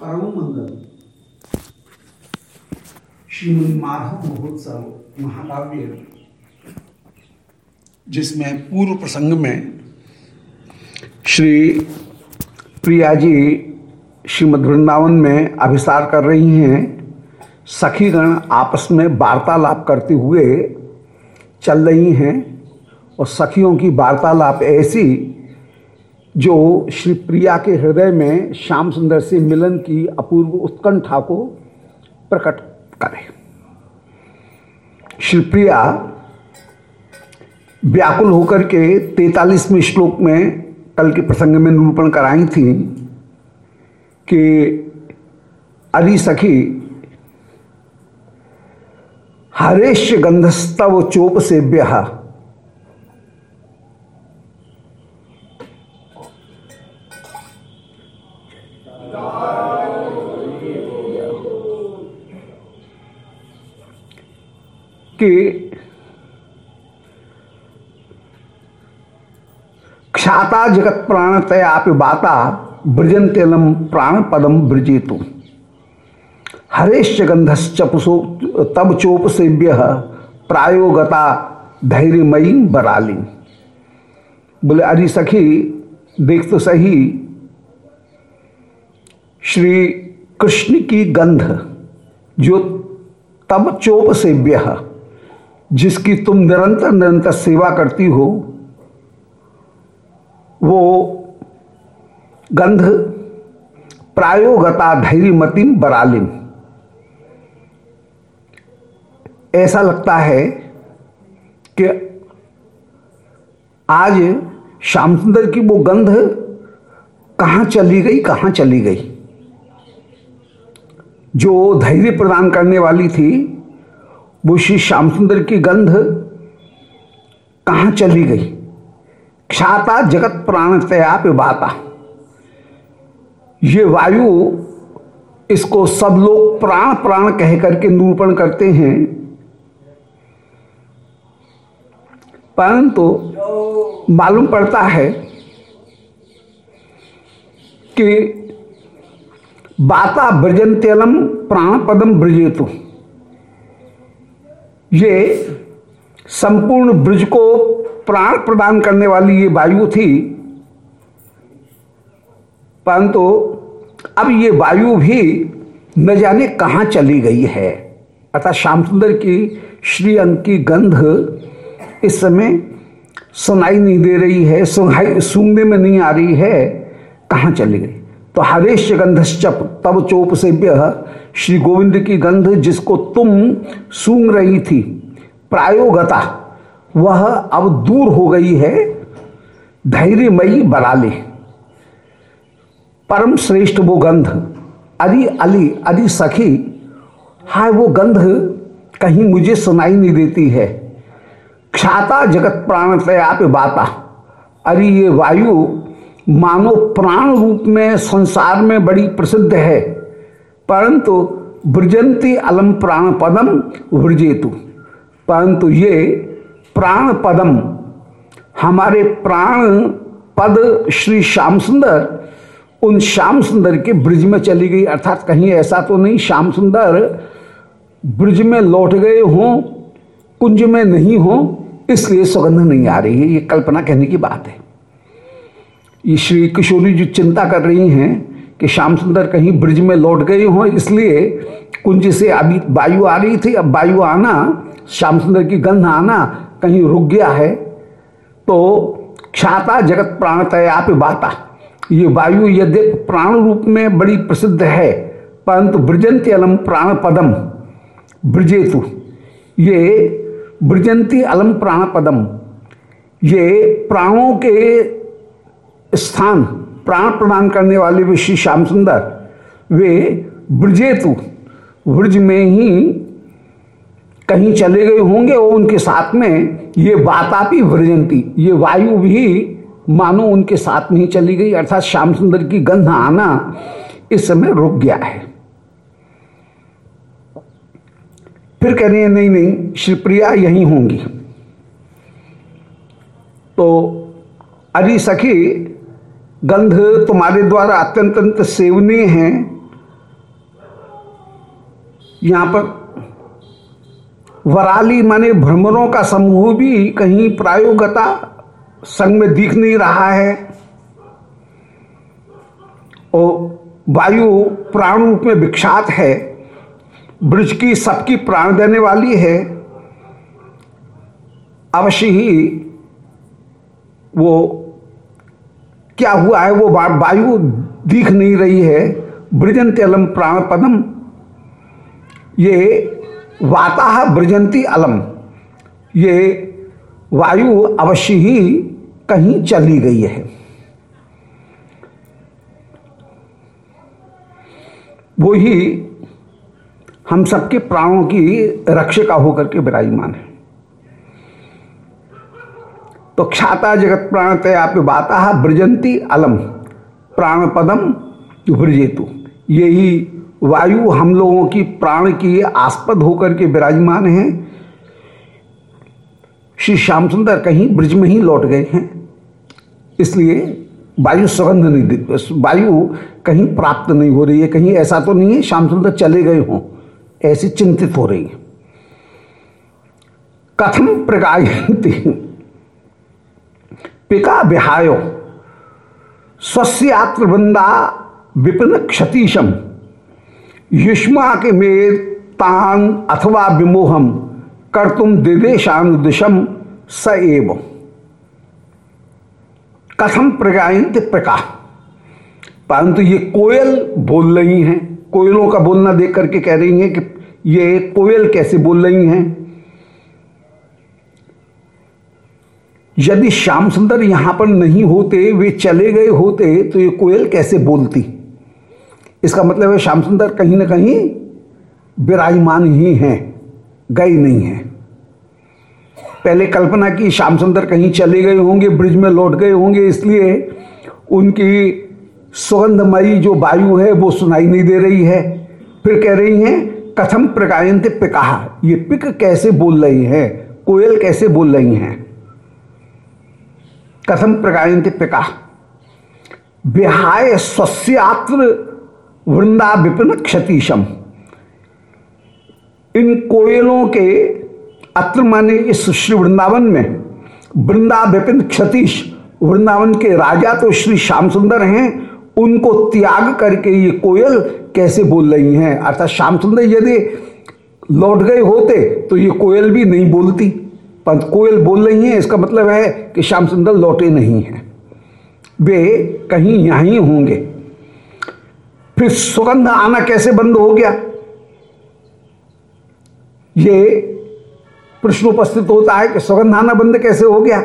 परम मंगल। श्रीमद माधव महोत्सव महाकाव्य, जिसमें पूर्व प्रसंग में श्री प्रिया जी श्रीमद वृंदावन में अभिसार कर रही हैं। सखीगण आपस में वार्तालाप करते हुए चल रही हैं और सखियों की वार्तालाप ऐसी जो श्री प्रिया के हृदय में श्याम सुंदर से मिलन की अपूर्व उत्कंठा को प्रकट करे। श्री प्रिया व्याकुल होकर के तैतालीसवें श्लोक में कल के प्रसंग में निरूपण कराई थी कि, अरि सखी हरेश गंधस्तव चोप से ब्याह कि ख्याता जगत प्राण तया बाता ब्रजन तेलम प्राण पदम ब्रजेतु हरेश गंधश्चपसो तब चोप सेव्य प्रायोगता धैर्यमयी बराली। बोले अरे सखी, देख तो सही, श्री कृष्ण की गंध, जो तब चोप सेव्य जिसकी तुम निरंतर निरंतर सेवा करती हो, वो गंध प्रायोगता धैर्यमतिम बरालिम ऐसा लगता है कि आज श्याम सुंदर की वो गंध कहाँ चली गई, कहाँ चली गई? जो धैर्य प्रदान करने वाली थी वो श्री श्याम सुंदर की गंध कहाँ चली गई? क्षाता जगत प्राण तया पिबाता ये वायु इसको सब लोग प्राण प्राण कह करके निरूपण करते हैं। परंतु मालूम पड़ता है कि बाता ब्रजंत्यलम प्राण पदम ब्रजेतु। ये संपूर्ण ब्रज को प्राण प्रदान करने वाली ये वायु थी। परंतु अब ये वायु भी न जाने कहाँ चली गई है। अर्थात श्याम सुंदर की श्री अंग की गंध इस समय सुनाई नहीं दे रही है सुनाई सूंघने में नहीं आ रही है, कहाँ चली गई? तो हरेश गंधश्चप तब चोप से श्री गोविंद की गंध जिसको तुम सूंघ रही थी, प्रायोगता, वह अब दूर हो गई है, धैर्यमयी बराले परम श्रेष्ठ वो गंध, अरे अली, अरे सखी, हाय वो गंध कहीं मुझे सुनाई नहीं देती है। क्षाता जगत प्राण तयाप बाता, अरे ये वायु मानो प्राण रूप में संसार में बड़ी प्रसिद्ध है। परंतु ब्रजंती अलम प्राण पदम वृजेतु परंतु ये प्राण पदम हमारे प्राण पद श्री श्याम सुंदर, उन श्याम सुंदर के ब्रिज में चली गई। अर्थात कहीं ऐसा तो नहीं, श्याम सुंदर ब्रिज में लौट गए हों, कुंज में नहीं हो, इसलिए सुगंध नहीं आ रही है। ये कल्पना कहने की बात है। ये श्री किशोरी जो चिंता कर रही हैं कि श्याम सुंदर कहीं ब्रिज में लौट गए हों, इसलिए कुंज से अभी वायु आ रही थी, अब वायु आना, श्याम सुंदर की गंध आना कहीं रुक गया है। तो ख्याता जगत प्राण तया पे बाता ये वायु यद्य प्राण रूप में बड़ी प्रसिद्ध है, परंतु ब्रजंती अलम प्राण पदम, ब्रजेतु। ये ब्रजंती अलम प्राण पदम, ये प्राणों के स्थान प्राण प्रदान करने वाले वे श्री श्याम सुंदर, वे ब्रजेतु, ब्रज में ही कहीं चले गए होंगे और उनके साथ में ये वातापी ब्रजंती ये वायु भी मानो उनके साथ में ही चली गई, अर्थात श्याम सुंदर की गंध आना इस समय रुक गया है। फिर कह रही है, नहीं नहीं श्रीप्रिया यहीं होंगी। तो अरे सखी गंध तुम्हारे द्वारा अत्यंत अत्यंत सेवनीय है। यहाँ पर वराली माने भ्रमरों का समूह भी कहीं प्रायोगता संग में दिख नहीं रहा है। और वायु प्राण रूप में विख्यात है। ब्रज की सबकी प्राण देने वाली है। अवश्य ही वो क्या हुआ है वो वायु दिख नहीं रही है? ब्रजंती अलम प्राण पदम ये वाता ब्रजंती अलम। ये वायु अवश्य ही कहीं चली गई है। वो ही हम सबके प्राणों की रक्षिका होकर के विराजमान है। तो ख्याता जगत प्राण तया बाता ब्रजंती अलम। प्राण पदम ब्रजेतु यही वायु हम लोगों की प्राण की आस्पद होकर के विराजमान है। श्री श्याम सुंदर कहीं ब्रज में ही लौट गए हैं। इसलिए वायु सुगंध नहीं वायु कहीं प्राप्त नहीं हो रही है। कहीं ऐसा तो नहीं है श्याम सुंदर चले गए हों। ऐसी चिंतित हो रही है। कथम प्रगायती पिका विहायो। स्वस्यात्र वृंदा विपिन क्षतिशम। युष्मा के मेर तान अथवा विमोहम। कर तुम दिदेशानुदिशम स एव कथम प्रगायंत प्रका परंतु ये कोयल बोल रही हैं। कोयलों का बोलना देख करके कह रही हैं कि ये कोयल कैसे बोल रही हैं? यदि श्याम सुंदर यहाँ पर नहीं होते, वे चले गए होते तो ये कोयल कैसे बोलती? इसका मतलब है श्याम सुंदर कहीं ना कहीं विराजमान ही हैं, गए नहीं हैं। पहले कल्पना की श्याम सुंदर कहीं चले गए होंगे, ब्रिज में लौट गए होंगे, इसलिए उनकी सुगंधमयी जो वायु है, वो सुनाई नहीं दे रही है। फिर कह रही हैं, कथम प्रकायंत पिका, ये पिक कैसे बोल रही है? कोयल कैसे बोल रही हैं? कथम प्रकायंत पिका? विहाय स्वस्यात्र वृंदा विपिन क्षतिशम इन कोयलों के अत्र माने इस श्री वृंदावन में वृंदा विपिन क्षतिश वृंदावन के राजा तो श्री श्याम सुंदर हैं, उनको त्याग करके ये कोयल कैसे बोल रही हैं? अर्थात श्याम सुंदर यदि लौट गए होते तो ये कोयल भी नहीं बोलती। कोयल बोल रही हैं, इसका मतलब है कि श्याम सुंदर लौटे नहीं हैं। वे कहीं यहाँ होंगे। फिर सुगंध आना कैसे बंद हो गया? ये प्रश्न उपस्थित होता है कि सुगंध आना बंद कैसे हो गया?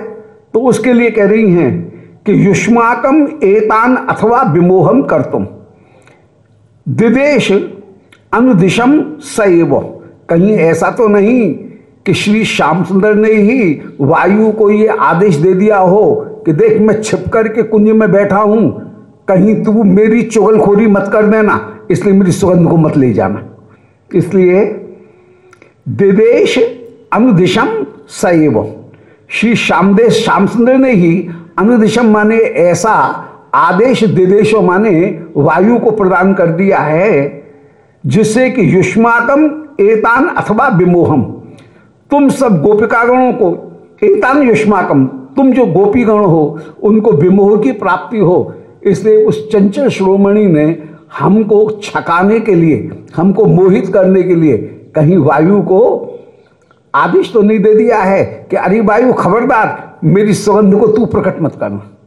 तो उसके लिए कह रही हैं कि युष्माकम एतान अथवा विमोहम कर तुम दिदेश अनुदिशम सैव। कहीं ऐसा तो नहीं कि श्री श्याम सुंदर ने ही वायु को ये आदेश दे दिया हो कि देख मैं छिप करके कुंज में बैठा हूँ, कहीं तू मेरी चुगलखोरी मत कर देना, इसलिए मेरी सुगंध को मत ले जाना। इसलिए दिदेश अनुदिशम सैव श्री श्यामदेश श्याम सुंदर ने ही अनुदिशम माने ऐसा आदेश दिदेशो माने वायु को प्रदान कर दिया है, जिससे कि युष्माकम एतान अथवा विमोहम। तुम सब गोपिकागणों को एतान युष्माकम तुम जो गोपीगण हो, उनको विमोह की प्राप्ति हो, इसलिए उस चंचल श्रोमणि ने हमको छकाने के लिए, हमको मोहित करने के लिए कहीं वायु को आदेश तो नहीं दे दिया है कि, अरे वायु, खबरदार, मेरी सुगंध को तू प्रकट मत करना।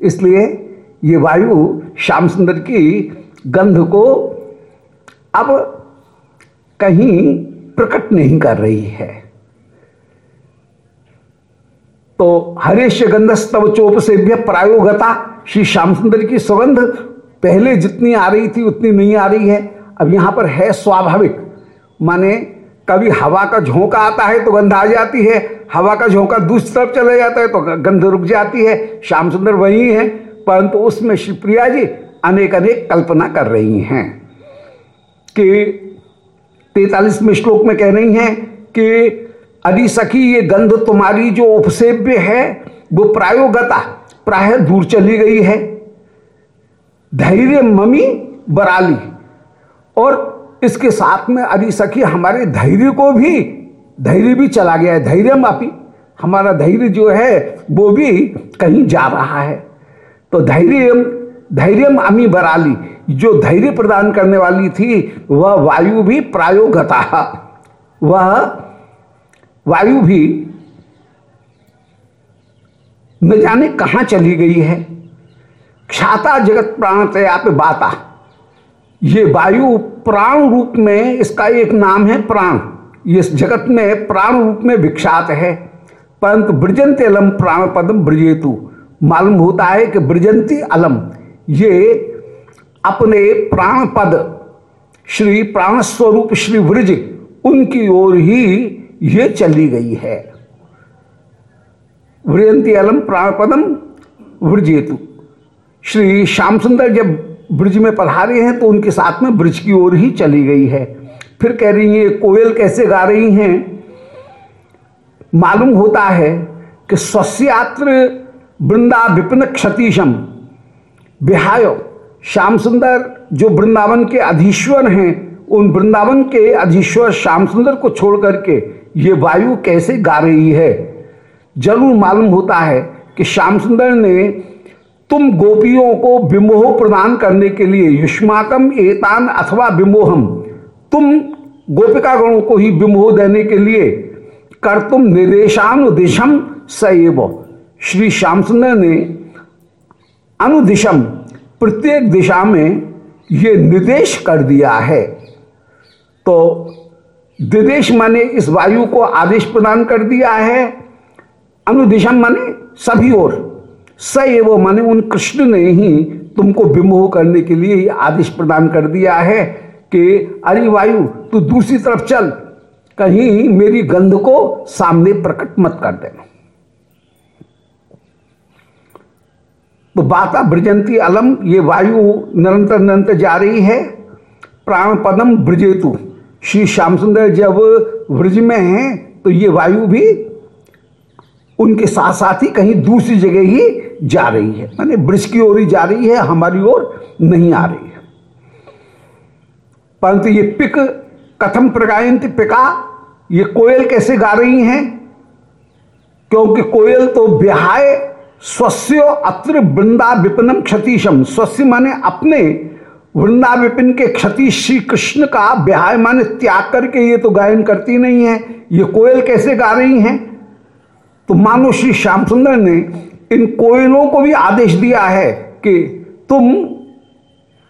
इसलिए ये वायु श्याम सुंदर की गंध को अब कहीं प्रकट नहीं कर रही है। तो हरेश गंधस्तव चोप से प्रायोगता श्री श्याम सुंदर की सुगंध पहले जितनी आ रही थी उतनी नहीं आ रही है। अब यहाँ पर है स्वाभाविक। माने कभी हवा का झोंका आता है तो गंध आ जाती है। हवा का झोंका दूसरी तरफ़ चला जाता है तो गंध रुक जाती है। श्याम सुंदर वही है, परंतु उसमें श्री प्रिया जी अनेक अनेक कल्पना कर रही हैं कि तैतालीसवें श्लोक में कह रही हैं कि अरे सखी, ये गंध तुम्हारी जो उपसेव्य है, वो प्रायोगता, प्राय दूर चली गई है। धैर्य ममी बराली। और इसके साथ में अरे सखी, हमारे धैर्य को भी, धैर्य भी चला गया है। धैर्य मापी, हमारा धैर्य जो है, वो भी कहीं जा रहा है। तो धैर्य धैर्य अमी बराली, जो धैर्य प्रदान करने वाली थी, वह वा वायु भी प्रायोगता। वह वायु भी न जाने कहाँ चली गई है। क्षाता जगत प्राण तया पे बाता। ये वायु प्राण रूप में इसका एक नाम है प्राण। ये जगत में प्राण रूप में विख्यात है। परंतु ब्रजंती अलम प्राण पदम ब्रजेतु। मालूम होता है कि ब्रजंती अलम, ये अपने प्राण पद, श्री प्राण स्वरूप श्री ब्रज, उनकी ओर ही ये चली गई है। व्रजंती अलम प्राण पदम व्रजेतु श्री श्याम सुंदर जब ब्रज में पधारे हैं तो उनके साथ में ब्रज की ओर ही चली गई है। फिर कह रही है कोयल कैसे गा रही हैं? मालूम होता है कि स्वस्यात्र वृंदा विपिन क्षतिशम। बिहाय, श्याम सुंदर जो वृंदावन के अधीश्वर हैं उन वृंदावन के अधीश्वर श्याम सुंदर को छोड़ करके ये वायु कैसे गा रही है? ज़रूर मालूम होता है कि श्याम सुंदर ने तुम गोपियों को विमोह प्रदान करने के लिए युष्माकम एतान अथवा विमोहम, तुम गोपिका गणों को ही विमोह देने के लिए कर तुम निर्देशानुदिशम सैव श्री श्याम सुंदर ने अनुदिशम प्रत्येक दिशा में ये निर्देश कर दिया है। तो निर्देश माने इस वायु को आदेश प्रदान कर दिया है। अनुदिशम माने सभी ओर। स एवं माने उन कृष्ण ने ही तुमको विमोह करने के लिए आदेश प्रदान कर दिया है कि, अरे वायु, तू दूसरी तरफ़ चल। कहीं मेरी गंध को सामने प्रकट मत कर देना। तो बाता ब्रजंती अलम, ये वायु निरंतर निरंतर जा रही है। प्राण पदम ब्रजेतु। श्री श्याम सुंदर जब ब्रज में हैं तो ये वायु भी उनके साथ साथ ही कहीं दूसरी जगह ही जा रही है। माने ब्रज की ओर ही जा रही है, हमारी ओर नहीं आ रही है। परंतु ये पिक कथम प्रगायंत पिका, ये कोयल कैसे गा रही हैं? क्योंकि कोयल तो बिहाय स्वस्य अत्र वृंदा विपिनम क्षतिशम। स्वस्य माने अपने वृंदा विपिन के क्षति श्री कृष्ण का बिहाय माने त्याग करके ये तो गायन करती नहीं है। ये कोयल कैसे गा रही हैं? तो मानो श्री श्याम सुंदर ने इन कोयलों को भी आदेश दिया है कि तुम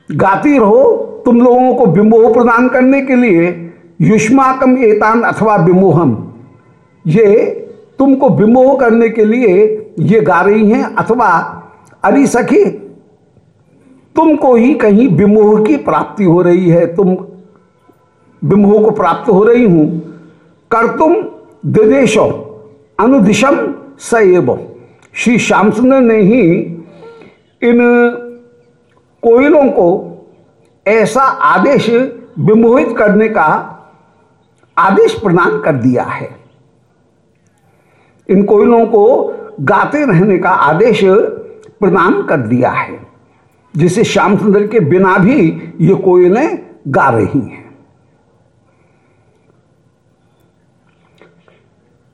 गाती रहो, तुम लोगों को विमोह प्रदान करने के लिए युष्माकम एतान अथवा विमोहम। ये तुमको विमोह करने के लिए ये गा रही हैं अथवा अरे सखी तुमको ही कहीं विमोह की प्राप्ति हो रही है। तुम विमोह को प्राप्त हो रही हूँ। कर तुम दिदेशो अनुदिशम सएव श्री श्याम सुंदर ने ही इन कोयलों को ऐसा आदेश विमोहित करने का आदेश प्रदान कर दिया है। इन कोयलों को गाते रहने का आदेश प्रदान कर दिया है। जिसे श्याम सुंदर के बिना भी ये कोयलें गा रही हैं।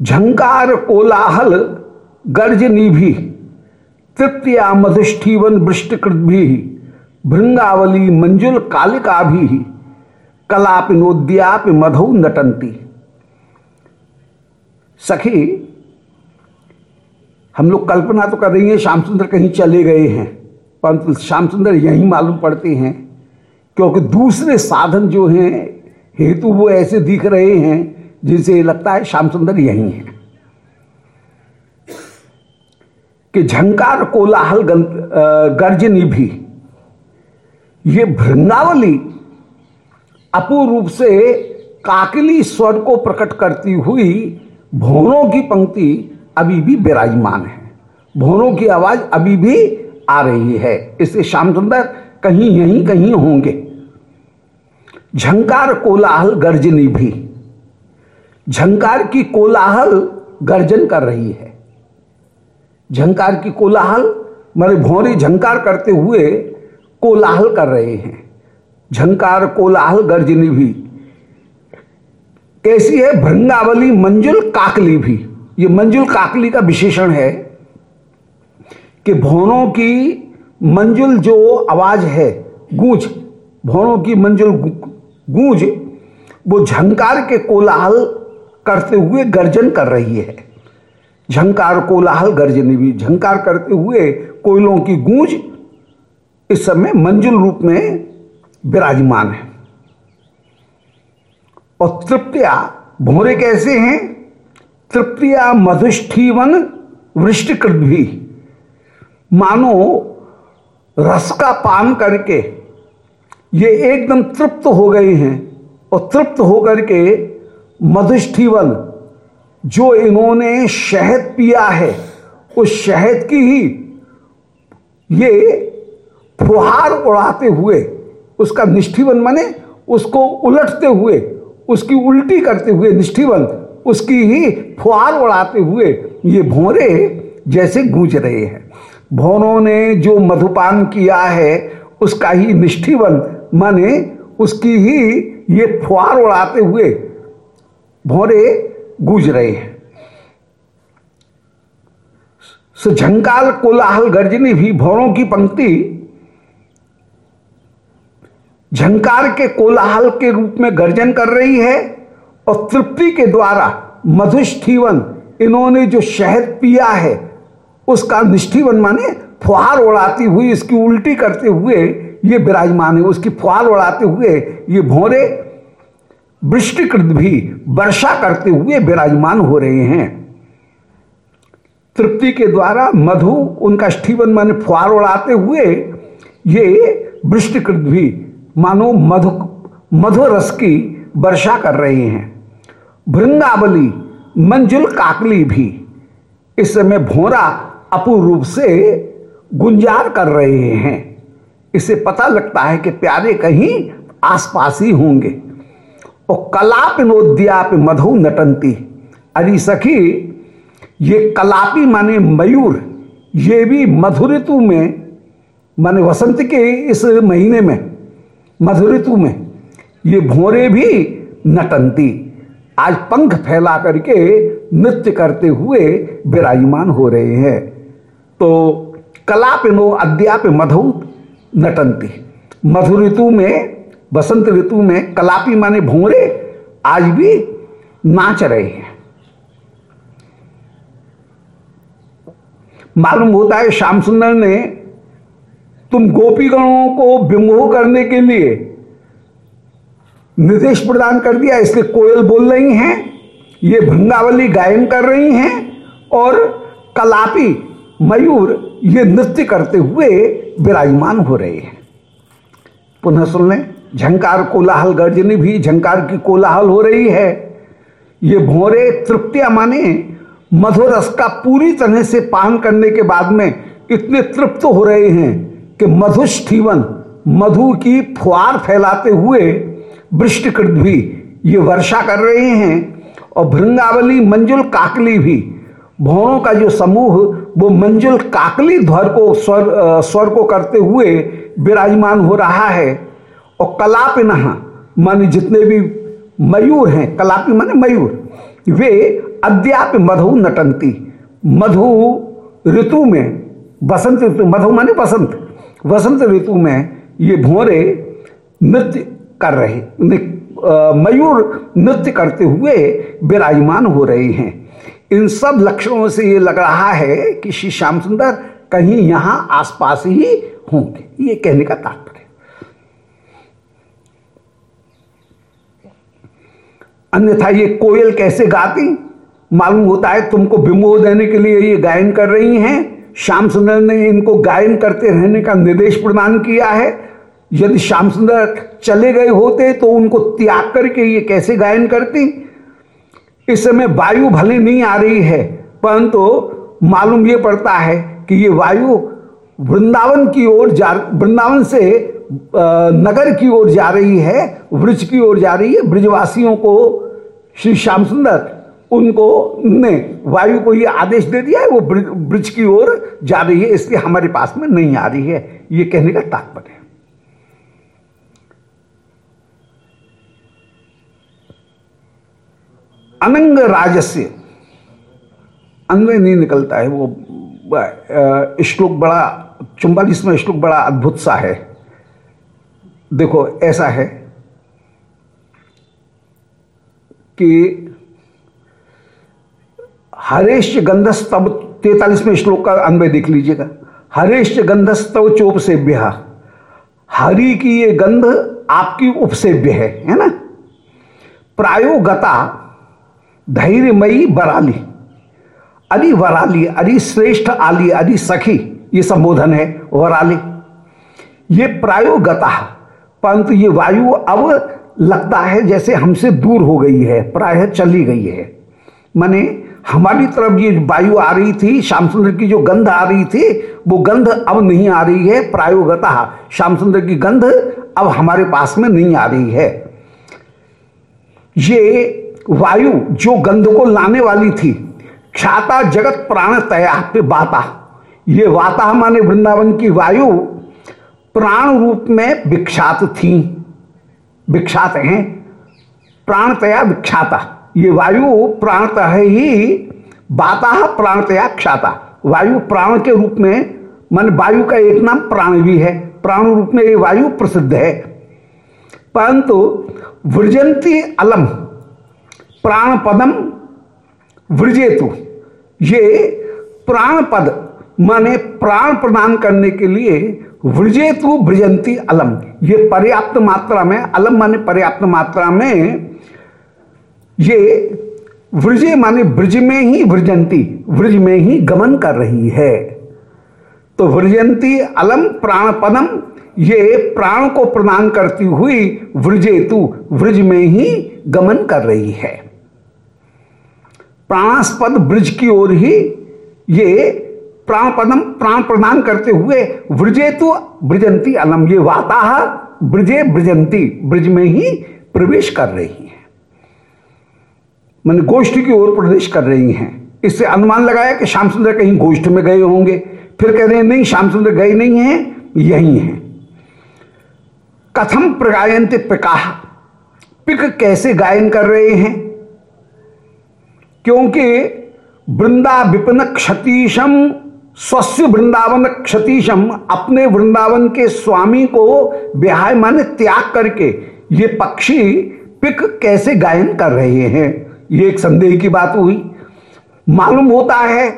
झंकार कोलाहल गर्जनी भी तृतीया मधुष्ठीवन वृष्टिकृत भी, भृंगावली मंजुल कालिका भी कलाप नोद्याप मधु नटंती। सखी, हम लोग कल्पना तो कर रही हैं श्याम सुंदर कहीं चले गए हैं। परंतु श्याम सुंदर यही मालूम पड़ते हैं, क्योंकि दूसरे साधन जो हैं, हेतु वो ऐसे दिख रहे हैं, जिनसे लगता है श्याम सुंदर यही है। कि झंकार कोलाहल गर्जनी भी, ये भृंगावली अपूर्व रूप से काकली स्वर को प्रकट करती हुई भोनों की पंक्ति अभी भी विराजमान है। भोनों की आवाज़ अभी भी आ रही है। इससे श्याम सुंदर कहीं यहीं कहीं होंगे। झंकार कोलाहल गर्जनी भी। झंकार की कोलाहल गर्जन कर रही है। झंकार की कोलाहल मारे भौरी झंकार करते हुए कोलाहल कर रहे हैं। झंकार कोलाहल गर्जनी भी। कैसी है? भृंगावली मंजुल काकली भी। ये मंजुल काकली का विशेषण है। कि भौनों की मंजुल जो आवाज़ है, गूंज, भौनों की मंजुल गूंज, वो झंकार के कोलाहल करते हुए गर्जन कर रही है। झंकार, कोलाहल, गर्जन भी झंकार करते हुए कोयलों की गूंज इस समय मंजुल रूप में विराजमान है। और तृप्तिया, भोरे कैसे हैं? तृप्तिया मधुष्ठीवन वृष्टिकृत भी। मानो रस का पान करके ये एकदम तृप्त हो गए हैं और तृप्त होकर के मधुष्ठीवन जो इन्होंने शहद पिया है, उस शहद की ही ये फुहार उड़ाते हुए, उसका निष्ठीवन माने उसको उलटते हुए, उसकी उल्टी करते हुए निष्ठीवन उसकी ही फुहार उड़ाते हुए ये भोरे जैसे गूंज रहे हैं। भौरों ने जो मधुपान किया है, उसका ही निष्ठीवन, माने उसकी ही ये फुहार उड़ाते हुए भौरे गूंज रहे हैं। झंकाल कोलाहल गर्जनी भी भौरों की पंक्ति। झंकार के कोलाहल के रूप में गर्जन कर रही है और तृप्ति के द्वारा मधुष्ठीवन, इन्होंने जो शहद पिया है उसका निष्ठीवन माने फुहार उड़ाती हुई इसकी उल्टी करते हुए ये विराजमान है। उसकी फुहार उड़ाते हुए ये भोरे वृष्टिकृत भी वर्षा करते हुए विराजमान हो रहे हैं। तृप्ति के द्वारा मधु, उनका स्टीवन माने फुहार उड़ाते हुए ये वृष्टिकृत भी मानो मधु मधुर रस की वर्षा कर रहे हैं। भृंगावली, मंजुल काकली भी, इस समय भोरा अपूर्व रूप से गुंजार कर रहे हैं। इसे पता लगता है कि प्यारे कहीं आसपास ही होंगे। और कलाप नोद्याप मधु नटंती। अरे सखी, ये कलापी माने मयूर, ये भी मधुर ऋतु में, माने वसंत के इस महीने में मधुर ऋतु में, ये भोरे भी नटंती। आज पंख फैला करके नृत्य करते हुए विराजमान हो रहे हैं। तो कलापिनो अद्याप मधु नटंती। मधु ऋतु में, बसंत ऋतु में कलापी माने भोरे, आज भी नाच रहे हैं। मालूम होता है श्याम सुंदर ने तुम गोपीगणों को विमोह करने के लिए निर्देश प्रदान कर दिया, इसलिए कोयल बोल रही हैं, ये भंगावली गायन कर रही हैं, और कलापी मयूर ये नृत्य करते हुए विराजमान हो रहे हैं। पुनः सुन लें, झंकार कोलाहल गर्जनी भी झंकार की कोलाहल हो रही है। ये भोरे तृप्तिया माने मधुर रस का पूरी तरह से पान करने के बाद में इतने तृप्त हो रहे हैं कि मधुष्ठीवन, मधु की फुहार फैलाते हुए वृष्टिकृत भी ये वर्षा कर रहे हैं और भृंगावली, मंजुल, काकली भी भौरों का जो समूह, वो मंजुल काकली ध्वर को स्वर स्वर को करते हुए विराजमान हो रहा है। और कलाप नहा माने जितने भी मयूर हैं, कलापी माने मयूर, वे अद्याप मधु नटंती। मधु ऋतु में बसंत ऋतु, मधु माने बसंत वसंत ऋतु में ये भोरे नृत्य कर रहे मयूर नृत्य करते हुए विराजमान हो रहे हैं। इन सब लक्षणों से ये लग रहा है कि श्री श्याम सुंदर कहीं यहाँ आसपास ही होंगे। ये कहने का तात्पर्य। अन्यथा ये कोयल कैसे गाती? मालूम होता है तुमको विमोह देने के लिए ये गायन कर रही हैं। श्याम सुंदर ने इनको गायन करते रहने का निर्देश प्रदान किया है। यदि श्याम सुंदर चले गए होते तो उनको त्याग करके ये कैसे गायन करती? इस समय वायु भले नहीं आ रही है, परंतु मालूम ये पड़ता है कि ये वायु वृंदावन की ओर जा, वृंदावन से नगर की ओर जा रही है, वृक्ष की ओर जा रही है, ब्रजवासियों को, श्री श्याम सुंदर, उनको, ने वायु को ये आदेश दे दिया है, वो ब्रिज की ओर जा रही है, इसलिए हमारे पास में नहीं आ रही है, ये कहने का तात्पर्य अनंग राजस्य। अन्वय नहीं निकलता है, वो श्लोक बड़ा चुम्बालीसवा श्लोक बड़ा अद्भुत सा है। देखो, ऐसा है कि हरेश गंधस्तव, तैतालीसवें श्लोक का अन्वय देख लीजिएगा। हरेश गंधस्तव चोप से ब्याह हरि की ये गंध आपकी उपसेव्य है है ना? प्रायो गता धैर्यमयी बराली। अरे वराली अरे श्रेष्ठ आली अरे सखी, ये संबोधन है, वराली। ये प्रायोगता, परंतु ये वायु अब लगता है जैसे हमसे दूर हो गई है, प्राय चली गई है। माने हमारी तरफ़ ये वायु आ रही थी, श्याम सुंदर की जो गंध आ रही थी, वो गंध अब नहीं आ रही है, प्रायोगता। श्याम सुंदर की गंध अब हमारे पास में नहीं आ रही है। ये वायु जो गंध को लाने वाली थी। ख्याता जगत प्राण तया पे बाता। ये वाता माने वृंदावन की वायु प्राण रूप में विख्यात थी। विख्यात हैं। प्राणतया विख्याता। ये वायु प्राणतः ही बाता प्राणतया ख्याता। वायु प्राण के रूप में मन वायु का एक नाम प्राण भी है। प्राण रूप में ये वायु प्रसिद्ध है। परंतु वृजंती अलम प्राण पदम वृजेतु। ये प्राण पद माने प्राण प्रदान करने के लिए वृजेतु, वृजंती, अलम। ये पर्याप्त मात्रा में, अलम माने पर्याप्त मात्रा में, ये वृजे माने ब्रज में ही वृजंती वृज में ही गमन कर रही है। तो वृजंती, अलम प्राण पदम ये प्राण को प्रदान करती हुई वृजेतु वृज में ही गमन कर रही है। प्राणास्पद ब्रज की ओर ही ये प्राण पदम प्राण प्रदान करते हुए ब्रजे तो ब्रजंती अलम। ये वाता ब्रजे ब्रजंती ब्रज में ही प्रवेश कर रही है। मान गोष्ठ की ओर प्रवेश कर रही हैं। इससे अनुमान लगाया कि श्याम सुंदर कहीं गोष्ठ में गए होंगे। फिर कह रहे हैं, नहीं श्याम सुंदर गए नहीं हैं, यही हैं। कथम प्रगायंत पिकाह पिक कैसे गायन कर रहे हैं? क्योंकि वृंदा विपिन क्षतीशम स्वस्थ वृंदावन क्षतीशम, अपने वृंदावन के स्वामी को बिहाय मन त्याग करके ये पक्षी पिक कैसे गायन कर रहे हैं? ये एक संदेह की बात हुई। मालूम होता है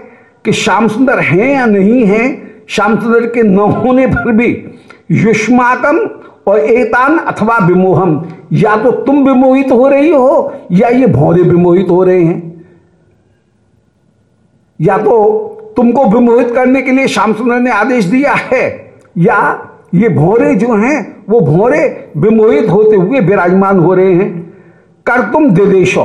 कि श्याम सुंदर हैं या नहीं हैं? श्याम सुंदर के न होने पर भी युष्माकम और एतान अथवा विमोहम, या तो तुम विमोहित हो रही हो, या ये भौरे विमोहित हो रहे हैं। या तो तुमको विमोहित करने के लिए श्याम सुंदर ने आदेश दिया है, या ये भोरे जो हैं, वो भोरे विमोहित होते हुए विराजमान हो रहे हैं। कर तुम दिदेशो।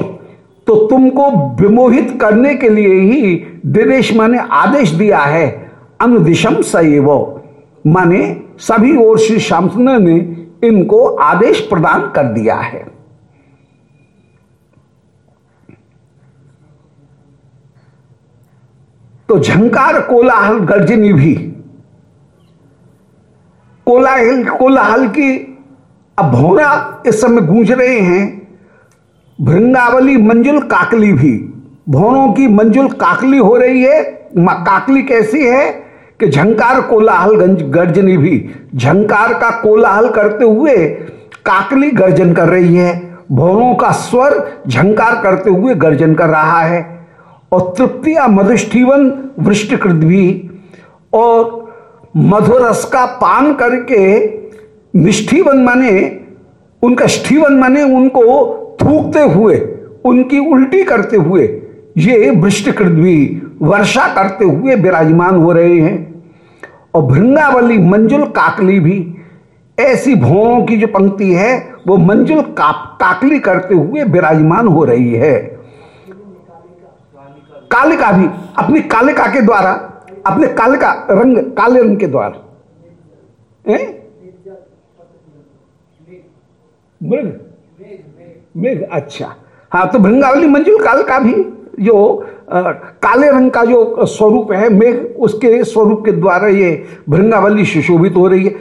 तो तुमको विमोहित करने के लिए ही दिदेश माने आदेश दिया है, अनुदिशम सैव। माने सभी ओर श्री श्याम सुंदर ने इनको आदेश प्रदान कर दिया है। तो झंकार कोलाहल गर्जनी भी। कोलाहल कोलाहल की अब भौरा इस समय गूंज रहे हैं। भृंगावली मंजुल काकली भी। भौरों की मंजुल काकली हो रही है। काकली कैसी है कि झंकार कोलाहल गर्जनी भी। झंकार का कोलाहल करते हुए काकली गर्जन कर रही है। भौरों का स्वर झंकार करते हुए गर्जन कर रहा है। और तृप्तिया मधुष्ठीवन वृष्टिकृत भी। और मधुरस का पान करके निष्ठीवन माने उनका स्ठीवन माने उनको थूकते हुए उनकी उल्टी करते हुए ये वृष्टिकृत भी वर्षा करते हुए विराजमान हो रहे हैं। और भृंगावली मंजुल काकली भी ऐसी भौरों की जो पंक्ति है वो मंजुल का, काकली करते हुए विराजमान हो रही है। कालिका भी अपनी कालिका के द्वारा अपने कालिका रंग काले रंग के द्वारा। मृग? मेघ अच्छा। हाँ तो भृंगावली मंजुल काल का भी जो आ, काले रंग का जो स्वरूप है मेघ उसके स्वरूप के द्वारा ये भृंगावली सुशोभित हो रही है।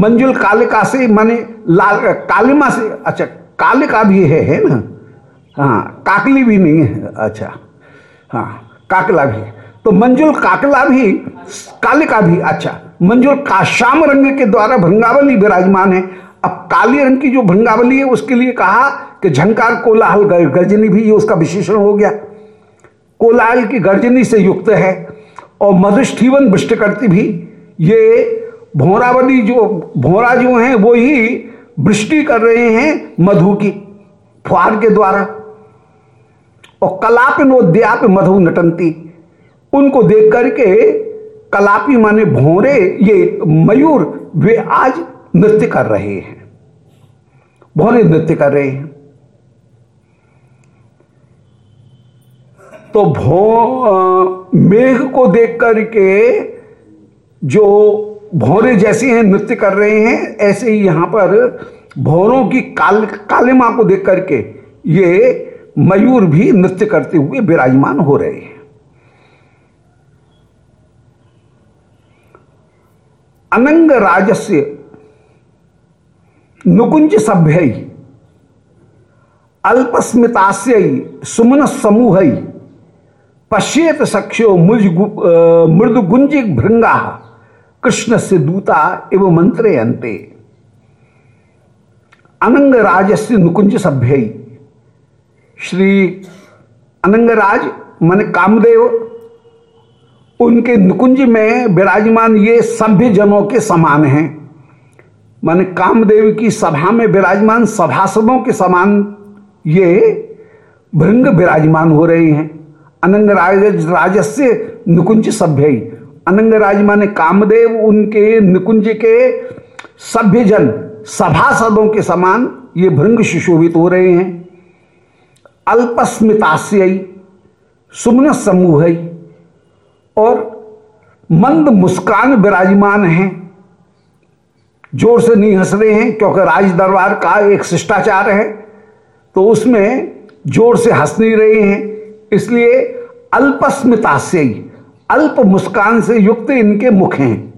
मंजुल कालिका से माने लाल कालिमा से अच्छा कालिका भी है है ना? हाँ काकली भी नहीं है अच्छा। हाँ काकला भी। तो मंजुल काकला भी, कालिका भी अच्छा। मंजुल काश्याम रंग के द्वारा भृंगावली विराजमान है। अब काली रंग की जो भृंगावली है, उसके लिए कहा कि झंकार कोलाहल गर्जनी भी, ये उसका विशेषण हो गया। कोलाहल की गर्जनी से युक्त है, और मधुष्ठीवन वृष्ट करती भी, ये भोरावली जो, भोरा जो हैं, वो ही वृष्टि कर रहे हैं मधु की, फुहार के द्वारा। और कलाप नोद्याप मधु नटंती। उनको देख करके कलापी माने भोरे, ये मयूर, वे आज नृत्य कर रहे हैं। भोरे नृत्य कर रहे हैं। तो भो मेघ को देख करके जो भोरे जैसे हैं नृत्य कर रहे हैं, ऐसे ही यहाँ पर भोरों की काल, कालिमा को देख करके ये मयूर भी नृत्य करते हुए विराजमान हो रहे हैं। अनंग राजस्य नुकुंज सभ्य, अल्पस्मितास्य सुमन समूह, पश्येत सख्यो मृदुगुंज भृंगा, कृष्ण से दूता एवं मंत्रे अंते। अनंग राजस्य नुकुंज सभ्य श्री अनंगराज मन कामदेव, उनके नुकुंज में विराजमान ये सभ्य जनों के समान हैं। मान कामदेव की सभा में विराजमान सभासदों के समान ये भृंग विराजमान हो रहे हैं। अनंग राज राजस्य नुकुंज सभ्य अनंग राज माने कामदेव, उनके निकुंज के सभ्य जन, सभासदों के समान ये भृंग सुशोभित हो रहे हैं। अल्पस्मितास्य सुमन समूह और मंद मुस्कान विराजमान हैं। ज़ोर से नहीं हंस रहे हैं, क्योंकि राज दरबार का एक शिष्टाचार है तो उसमें ज़ोर से हंस नहीं रहे हैं। इसलिए अल्पस्मिता से अल्प मुस्कान से युक्त इनके मुख हैं।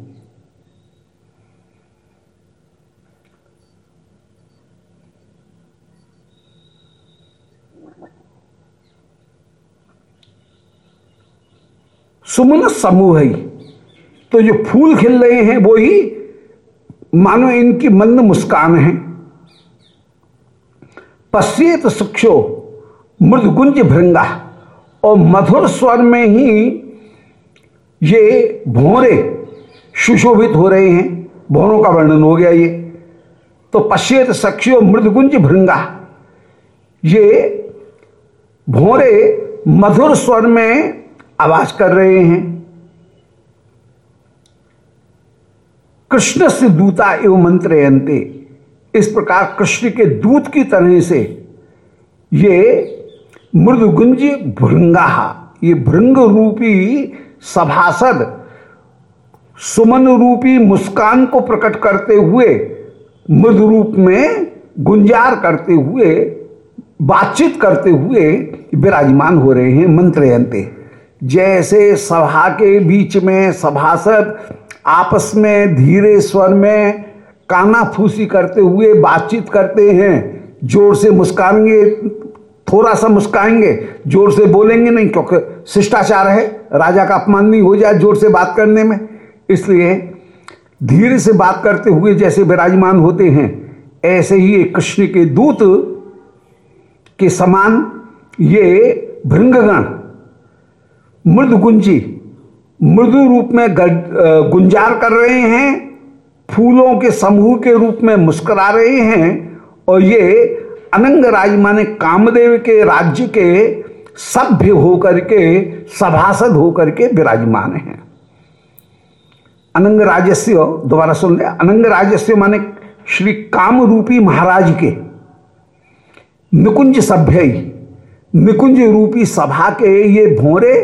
सुमन समूह ही। तो जो फूल खिल रहे हैं, वो ही मानो इनकी मंद मुस्कान है। पश्चेत सुक्षो मृदगुंज भृंगा, और मधुर स्वर में ही ये भोरे सुशोभित हो रहे हैं। भोरों का वर्णन हो गया ये। तो पश्चेत सक्षो मृदगुंज भृंगा, ये भोरे मधुर स्वर में आवाज़ कर रहे हैं। कृष्ण से दूता एवं मंत्र इस प्रकार कृष्ण के दूत की तरह से ये मृदुगुंज भृंगा, ये भृंग रूपी सभासद सुमन रूपी मुस्कान को प्रकट करते हुए मृद रूप में गुंजार करते हुए, बातचीत करते हुए विराजमान हो रहे हैं मंत्रयंते जैसे सभा के बीच में सभासद आपस में धीरे स्वर में काना फूसी करते हुए बातचीत करते हैं, ज़ोर से मुस्काएँगे, थोड़ा सा मुस्काएँगे, ज़ोर से बोलेंगे नहीं, क्योंकि शिष्टाचार है, राजा का अपमान नहीं हो जाए ज़ोर से बात करने में। इसलिए धीरे से बात करते हुए जैसे विराजमान होते हैं, ऐसे ही कृष्ण के दूत के समान ये भृंगगण मृद गुंजी। मृदु रूप में गुंजार कर रहे हैं, फूलों के समूह के रूप में मुस्कुरा रहे हैं, और ये अनंग राज, माने कामदेव के राज्य के सभ्य होकर के, सभासद होकर के विराजमान हैं। अनंग राजस्य दोबारा सुन ले, अनंग राजस्य माने श्री काम रूपी महाराज के। निकुंज सभ्य, निकुंज रूपी सभा के ये भोरे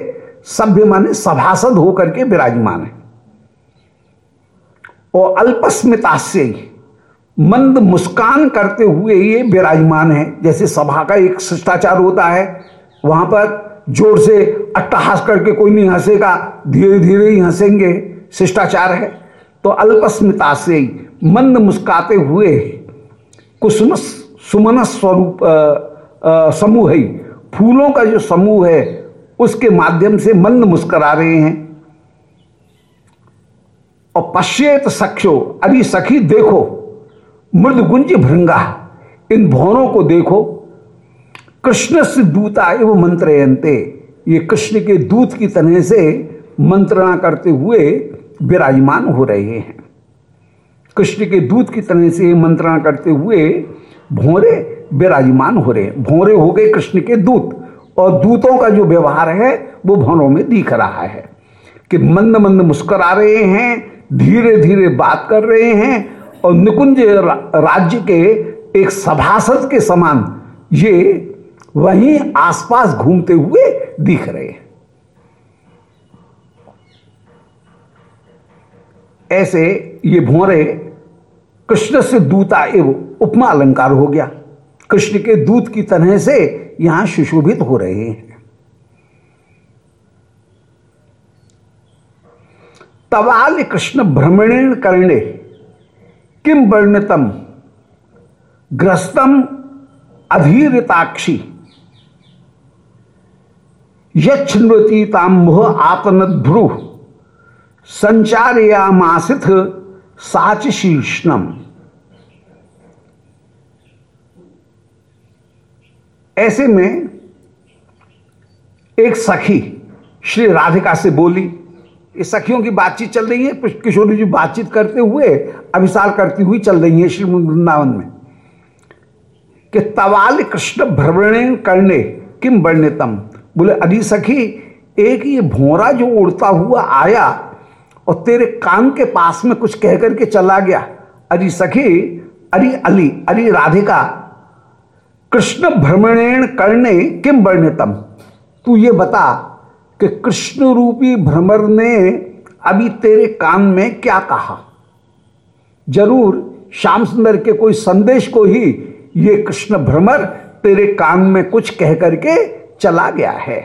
सभ्य माने सभासद होकर के विराजमान है। और अल्पस्मिता से मंद मुस्कान करते हुए ये विराजमान है। जैसे सभा का एक शिष्टाचार होता है, वहाँ पर ज़ोर से अट्टहास करके कोई नहीं हंसेगा धीरे धीरे ही हंसेंगे, शिष्टाचार है। तो अल्पस्मिता से मंद मुस्काते हुए कुसुम सुमन स्वरूप समूह है। फूलों का जो समूह है उसके माध्यम से मंद मुस्करा रहे हैं। और पश्चेत सख्यो, अभी सखी देखो मृद गुंज भृंगा, इन भौरों को देखो। कृष्ण से दूता एवं मंत्रयंते ये कृष्ण के दूत की तरह से मंत्रणा करते हुए विराजमान हो रहे हैं। कृष्ण के दूत की तरह से मंत्रणा करते हुए भोरे विराजमान हो रहे हैं। भोरे हो गए कृष्ण के दूत। और दूतों का जो व्यवहार है, वो भवनों में दिख रहा है। कि मंद मंद मुस्करा रहे हैं, धीरे धीरे बात कर रहे हैं, और निकुंज राज्य के एक सभासद के समान ये वहीं आसपास घूमते हुए दिख रहे हैं। ऐसे ये भोरे कृष्ण से दूता एवं उपमा अलंकार हो गया। कृष्ण के दूत की तरह से यहाँ सुशोभित हो रहे हैं। तवाल कृष्ण भ्रमणेण करणे किम वर्णतम? ग्रस्तम अधीरताक्षी। यछन्वती ताम्भुह आतनद्भ्रु संचारयामासिथ साच शीर्षणम ऐसे में एक सखी, श्री राधिका से बोली इस सखियों की बातचीत चल रही है किशोरी जी बातचीत करते हुए, अभिसार करती हुई चल रही है श्री वृंदावन में। कि तवाल कृष्ण भ्रवण करने किम वर्णितम बोले, अरे सखी, एक ये भोरा जो उड़ता हुआ आया, और तेरे कान के पास में कुछ कह करके चला गया। अरे सखी, अरे अली, अरे राधिका कृष्ण भ्रमणेण करने किम वर्णितम? तू ये बता कि कृष्ण रूपी भ्रमर ने अभी तेरे कान में क्या कहा? ज़रूर श्याम सुंदर के कोई संदेश को ही ये कृष्ण भ्रमर तेरे कान में कुछ कह करके चला गया है।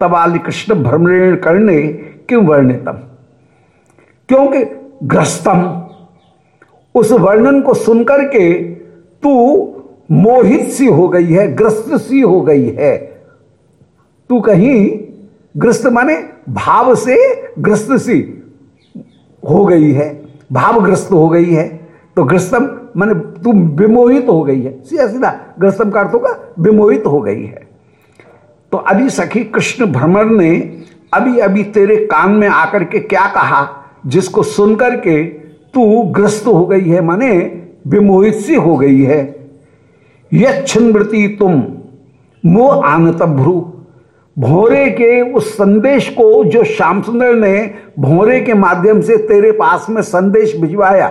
तबाली कृष्ण भ्रमण करने क्यों वर्णितम? क्योंकि ग्रस्तम। उस वर्णन को सुनकर के तू मोहित सी हो गई है, ग्रस्त सी हो गई है। तू कहीं ग्रस्त माने भाव से ग्रस्त सी हो गई है, भावग्रस्त हो गई है। तो ग्रस्तम माने तू विमोहित हो गई है। सीधा सीधा ग्रस्तम का अर्थ होगा विमोहित हो गई है। तो अभी सखी कृष्ण भ्रमर ने अभी अभी तेरे कान में आकर के क्या कहा, जिसको सुनकर के तू ग्रस्त हो गई है, माने विमोहित सी हो गई है। यछन्वृति तुम मोह आनत भ्रू के उस संदेश को जो श्याम सुंदर ने भोरे के माध्यम से तेरे पास में संदेश भिजवाया,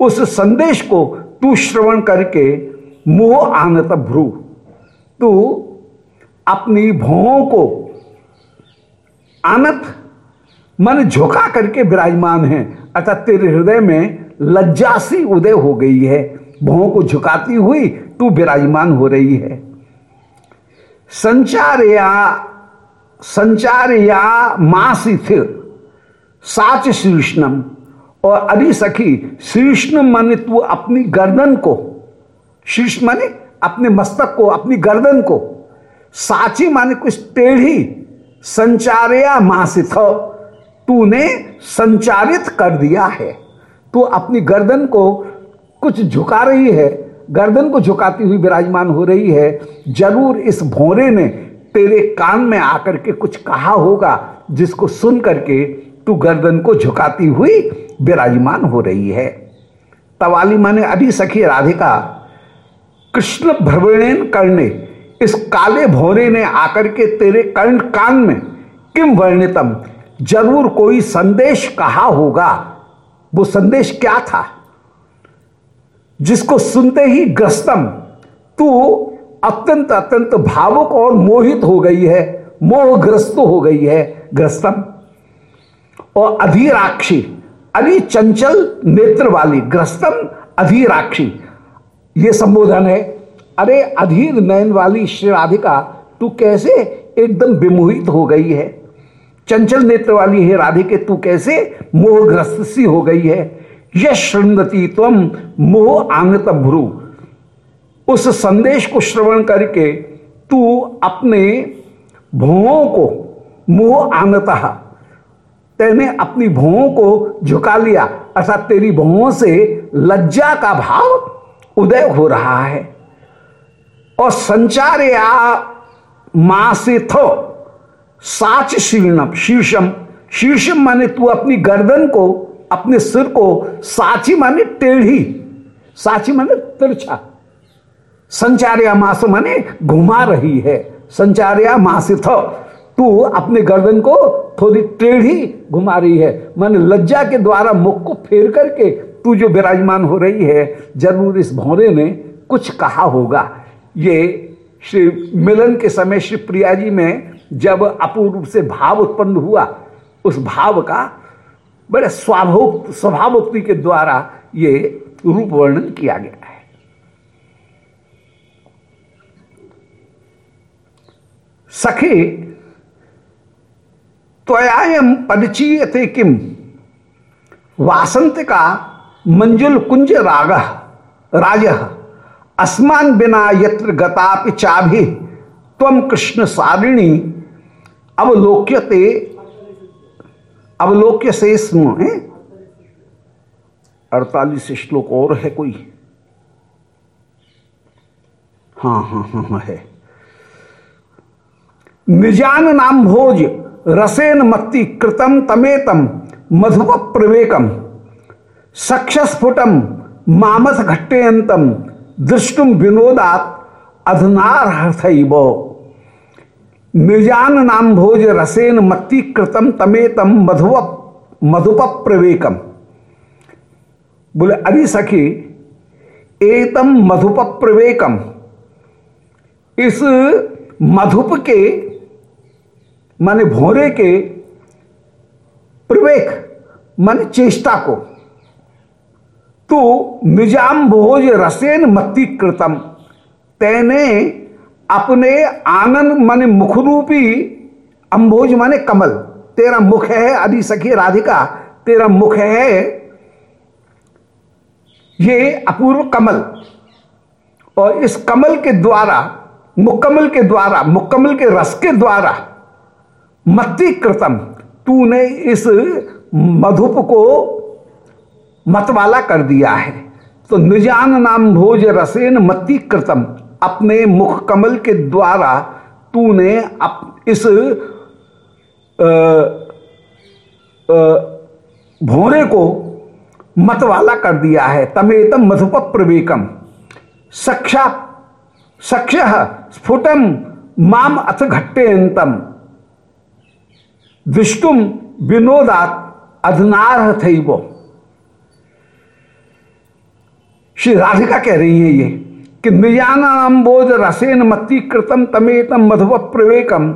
उस संदेश को तू श्रवण करके मोह आनत भ्रू तू अपनी भौं को आनत, मन झुका करके विराजमान है अर्थात तेरे हृदय में लज्जा सी उदय हो गई है। भौं को झुकाती हुई तू विराजमान हो रही है। संचार या संचार या मासी साच श्रीष्णम और अरे सखी श्रीष्ण माने तू अपनी गर्दन को शीर्ष माने अपने मस्तक को, अपनी गर्दन को। साची माने कुछ टेढ़ी, संचारया मासिथ, तूने संचारित कर दिया है। तू अपनी गर्दन को कुछ झुका रही है गर्दन को झुकाती हुई विराजमान हो रही है। ज़रूर इस भोरे ने तेरे कान में आकर के कुछ कहा होगा, जिसको सुन करके तू गर्दन को झुकाती हुई विराजमान हो रही है। तवाली माने, अभी सखी राधिका, कृष्ण भ्रवणेन करने इस काले भोरे ने आकर के तेरे कर्ण कान में किम वर्णितम? ज़रूर कोई संदेश कहा होगा। वो संदेश क्या था? जिसको सुनते ही ग्रस्तम, तू अत्यंत अत्यंत भावुक और मोहित हो गई है, मोहग्रस्त हो गई है, ग्रस्तम। और अधीराक्षी, अभी चंचल नेत्र वाली ग्रस्तम अधीराक्षी। ये संबोधन है। अरे, अधीर नयन वाली श्री राधिका, तू कैसे एकदम विमोहित हो गई है? चंचल नेत्र वाली है राधिके, तू कैसे मोहग्रस्त सी हो गई है? यह श्रृंगति तम मोह आंगत भ्रू। उस संदेश को श्रवण करके तू अपने भुवों को मोह आनता, तेने अपनी भुवों को झुका लिया, अर्थात तेरी भुवों से लज्जा का भाव उदय हो रहा है। और संचार या माँ से थो साच शीर्णम, शीर्षम शीर्षम माने तू अपनी गर्दन को अपने सिर को साची माने टेढ़ी, साची माने तिरछा। संचार्या मास माने घुमा रही है। संचार्या मासिथ तू अपने गर्दन को थोड़ी टेढ़ी घुमा रही है। माने लज्जा के द्वारा मुख को फेर करके तू जो विराजमान हो रही है, ज़रूर इस भौरे ने कुछ कहा होगा। ये श्री मिलन के समय श्री प्रिया जी में जब अपूर्व से भाव उत्पन्न हुआ, उस भाव का बड़े स्वाभाव स्वभावोक्ति के द्वारा ये रूप वर्णन किया गया है। सखे त्वयायम परिचीयते किम वासंत का मंजुल कुंज राग, राज, अस्मान बिना यत्र गतापि चाभि तम कृष्ण सारिणी अवलोक्यते अवलोक्य से स्म अड़तालीस श्लोक और है कोई? हाँ हाँ हाँ हाँ है। निजान नाम भोज, रसेन मत्ति कृतम तमेतम, मधुप प्रवेकम, सक्षस्फुटम, मामस घट्टेयंतम, दृष्टुम विनोदात अधनारहथ निर्जान नाम भोज रसेन मत्ती कृतम तमेतम मधुप मधुप प्रवेकम बोले, अरे सखी, एतम मधुप प्रवेकम इस मधुप के, माने भोरे के प्रवेक, माने चेष्टा को तो निज़ाम भोज रसेन मत्ती कृतम, तेने अपने आनंद माने मुखरूपी अंबोज माने कमल। तेरा मुख है आदि सखी राधिका, तेरा मुख है, ये अपूर्व कमल। और इस कमल के द्वारा मुकमल के द्वारा मुकमल के रस के द्वारा, मत्ती कृतम, तूने इस मधुप को मतवाला कर दिया है। तो निजान नाम भोज रसेन मत्ती कृतम। अपने मुख कमल के द्वारा तूने अप, इस भोरे को मतवाला कर दिया है। तमेतम मधुप प्रवेकम सक्षा सख्य स्फुटम माम अथ घट्टे अंतम विष्टुम विनोदात अधनारह थे वो श्री राधिका कह रही है ये। कि निजानाम बोध रसेन मत्ती कृतम तमेतम मधुव प्रवेकम।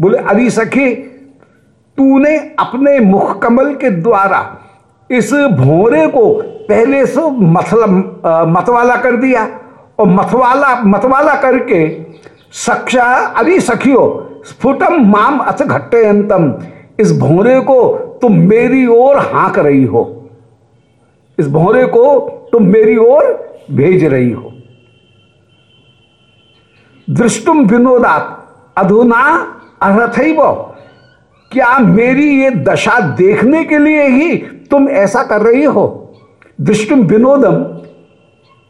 बोले, अरे सखी, तूने अपने मुख कमल के द्वारा इस भोरे को पहले से मथला मतवाला कर दिया और मतवाला मतवाला करके सक्षा अरे सखियो, स्फुटम माम अथ घट्टे अंतम इस भोरे को तुम मेरी ओर हाँक रही हो। इस भोरे को तुम मेरी ओर भेज रही हो। दृष्टुम विनोदात। अधुना अर्थ क्या मेरी ये दशा देखने के लिए ही तुम ऐसा कर रही हो? दृष्टुम विनोदम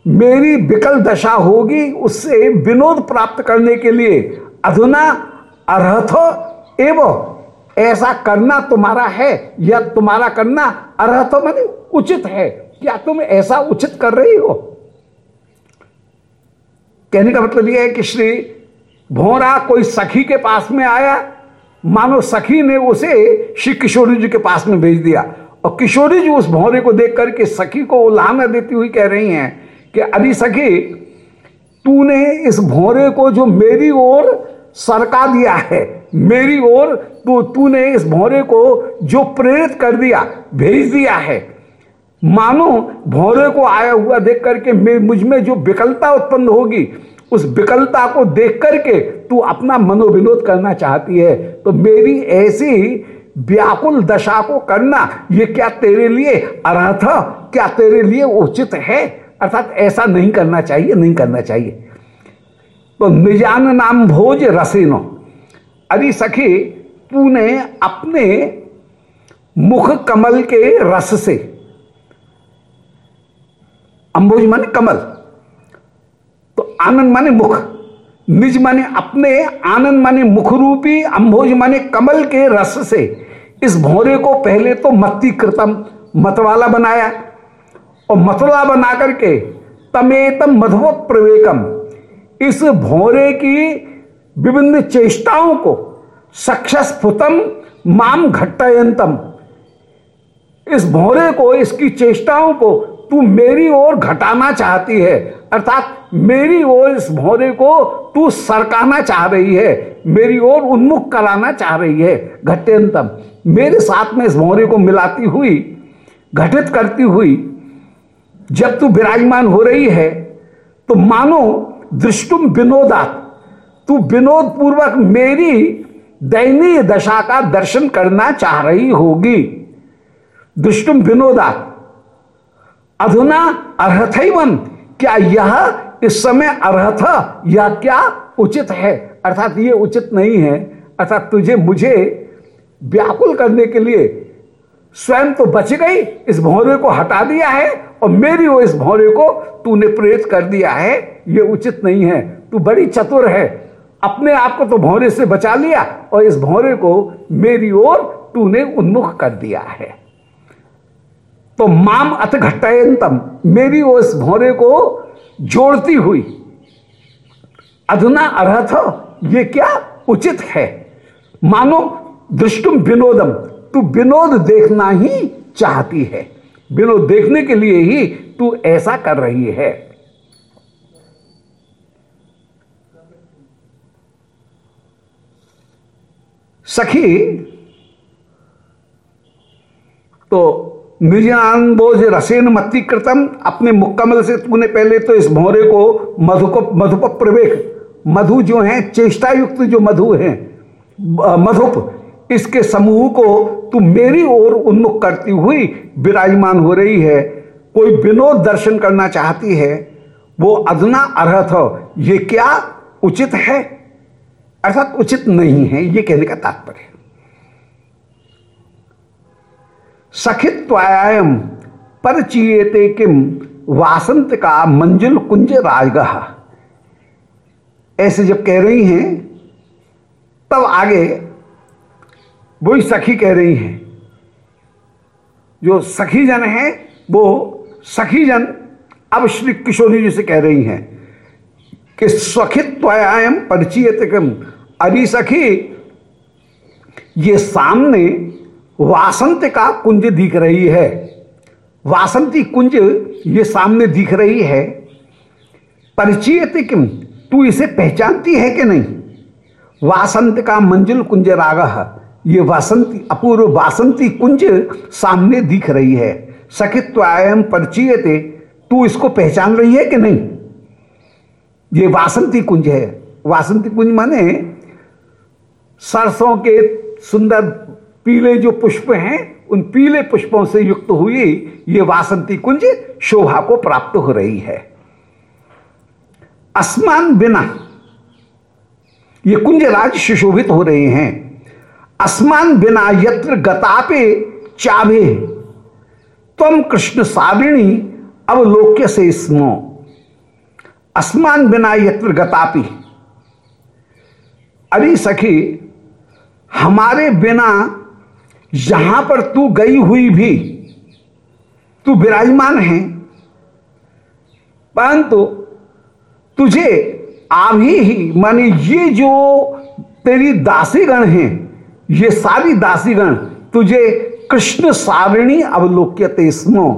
मेरी विकल दशा होगी, उससे विनोद प्राप्त करने के लिए। अधुना अर्थ एवं। ऐसा करना तुम्हारा है, या तुम्हारा करना अर्थ मानी उचित है। क्या तुम ऐसा उचित कर रही हो? कहने का मतलब यह है कि श्री भोरा कोई सखी के पास में आया, मानो सखी ने उसे श्री किशोरी जी के पास में भेज दिया। और किशोरी जी उस भौरे को देख करके सखी को उल्लाना देती हुई कह रही हैं कि, अरे सखी, तूने इस भौरे को जो मेरी ओर सरका दिया है, मेरी ओर तो तूने इस भौरे को जो प्रेरित कर दिया, भेज दिया है। मानो भौरे को आया हुआ देख करके मुझमें जो विकलता उत्पन्न होगी, उस विकलता को देख करके तू अपना मनोविनोद करना चाहती है। तो मेरी ऐसी व्याकुल दशा को करना, ये क्या तेरे लिए अर्थ क्या तेरे लिए उचित है? अर्थात ऐसा नहीं करना चाहिए, नहीं करना चाहिए। तो निजान नाम भोज रसेनो। अरे सखी, तूने अपने मुख कमल के रस से अंबोज माने कमल। तो आनंद माने मुख। निज माने अपने, आनंद माने मुख रूपी अंबोज माने कमल के रस से। इस भौरे को पहले तो मत्ती कृतम मतवाला बनाया। और मतला बना करके तमेतम मधुव प्रवेकम इस भौरे की विभिन्न चेष्टाओं को सक्षस्फुतम माम घट्टयंतम इस भौरे को, इसकी चेष्टाओं को तू मेरी ओर घटाना चाहती है, अर्थात मेरी ओर इस भौरे को तू सरकाना चाह रही है, मेरी ओर उन्मुख कराना चाह रही है। घट्यंतम मेरे साथ में इस भौरे को मिलाती हुई, घटित करती हुई, जब तू विराजमान हो रही है तो मानो दृष्टुम विनोदा तू विनोद पूर्वक मेरी दैनीय दशा का दर्शन करना चाह रही होगी। दृष्टुम विनोदा अधुना अर्थ क्या यह इस समय अर्थ यह क्या उचित है? अर्थात ये उचित नहीं है। अर्थात तुझे मुझे व्याकुल करने के लिए स्वयं तो बच गई, इस भौरे को हटा दिया है और मेरी वो इस भौरे को तूने प्रेरित कर दिया है। ये उचित नहीं है। तू बड़ी चतुर है। अपने आप को तो भौरे से बचा लिया और इस भौरे को मेरी ओर तूने उन्मुख कर दिया है। तो माम अथ घटयंतम मेरी उस भौरे को जोड़ती हुई। अधुना अर्थ ये क्या उचित है? मानो दृष्टुम विनोदम, तू विनोद देखना ही चाहती है। विनोद देखने के लिए ही तू ऐसा कर रही है। सखी तो निर्जनान बोझ रसेन मत्ती कृतम अपने मुक्कमल से तूने पहले तो इस भौरे को मधु को मधुप प्रवेश मधु जो है चेष्टा युक्त जो मधु है मधुप, इसके समूह को तू मेरी ओर उन्मुख करती हुई विराजमान हो रही है। कोई विनोद दर्शन करना चाहती है, वो अदना अर्थ ये क्या उचित है? अर्थात उचित नहीं है, ये कहने का तात्पर्य सखित्वायाम परचीयते किम वासंत का मंजुल कुंज राजगह ऐसे जब कह रही हैं, तब आगे वही सखी कह रही हैं। जो सखी जन है, वो सखी जन अब श्री किशोरी जी से कह रही हैं कि स्वखित्वयाम परिचय अरी सखी, ये सामने वासंत का कुंज दिख रही है। वासंती कुंज ये सामने दिख रही है। परिचय किम? तू इसे पहचानती है कि नहीं? वासंत का मंजिल कुंज राग, ये वासंती, अपूर्व वासंती कुंज सामने दिख रही है। सखित्व आयम परिचय तू इसको पहचान रही है कि नहीं? ये वासंती कुंज है। वासंती कुंज माने सरसों के सुंदर पीले जो पुष्प हैं, उन पीले पुष्पों से युक्त हुई ये वासंती कुंज शोभा को प्राप्त हो रही है। असमान बिना ये कुंज राज सुशोभित हो रहे हैं। असमान बिना यत्र गतापे चाभे। तम कृष्ण सारिणी अवलोक्य से स्मो। असमान बिना यत्र गतापी। अरे सखी, हमारे बिना यहाँ पर तू गई हुई भी तू विराजमान है, परंतु तुझे अभी ही, माने ये जो तेरी दासीगण हैं, ये सारी दासीगण, तुझे कृष्ण सारिणी अवलोक्यते स्मो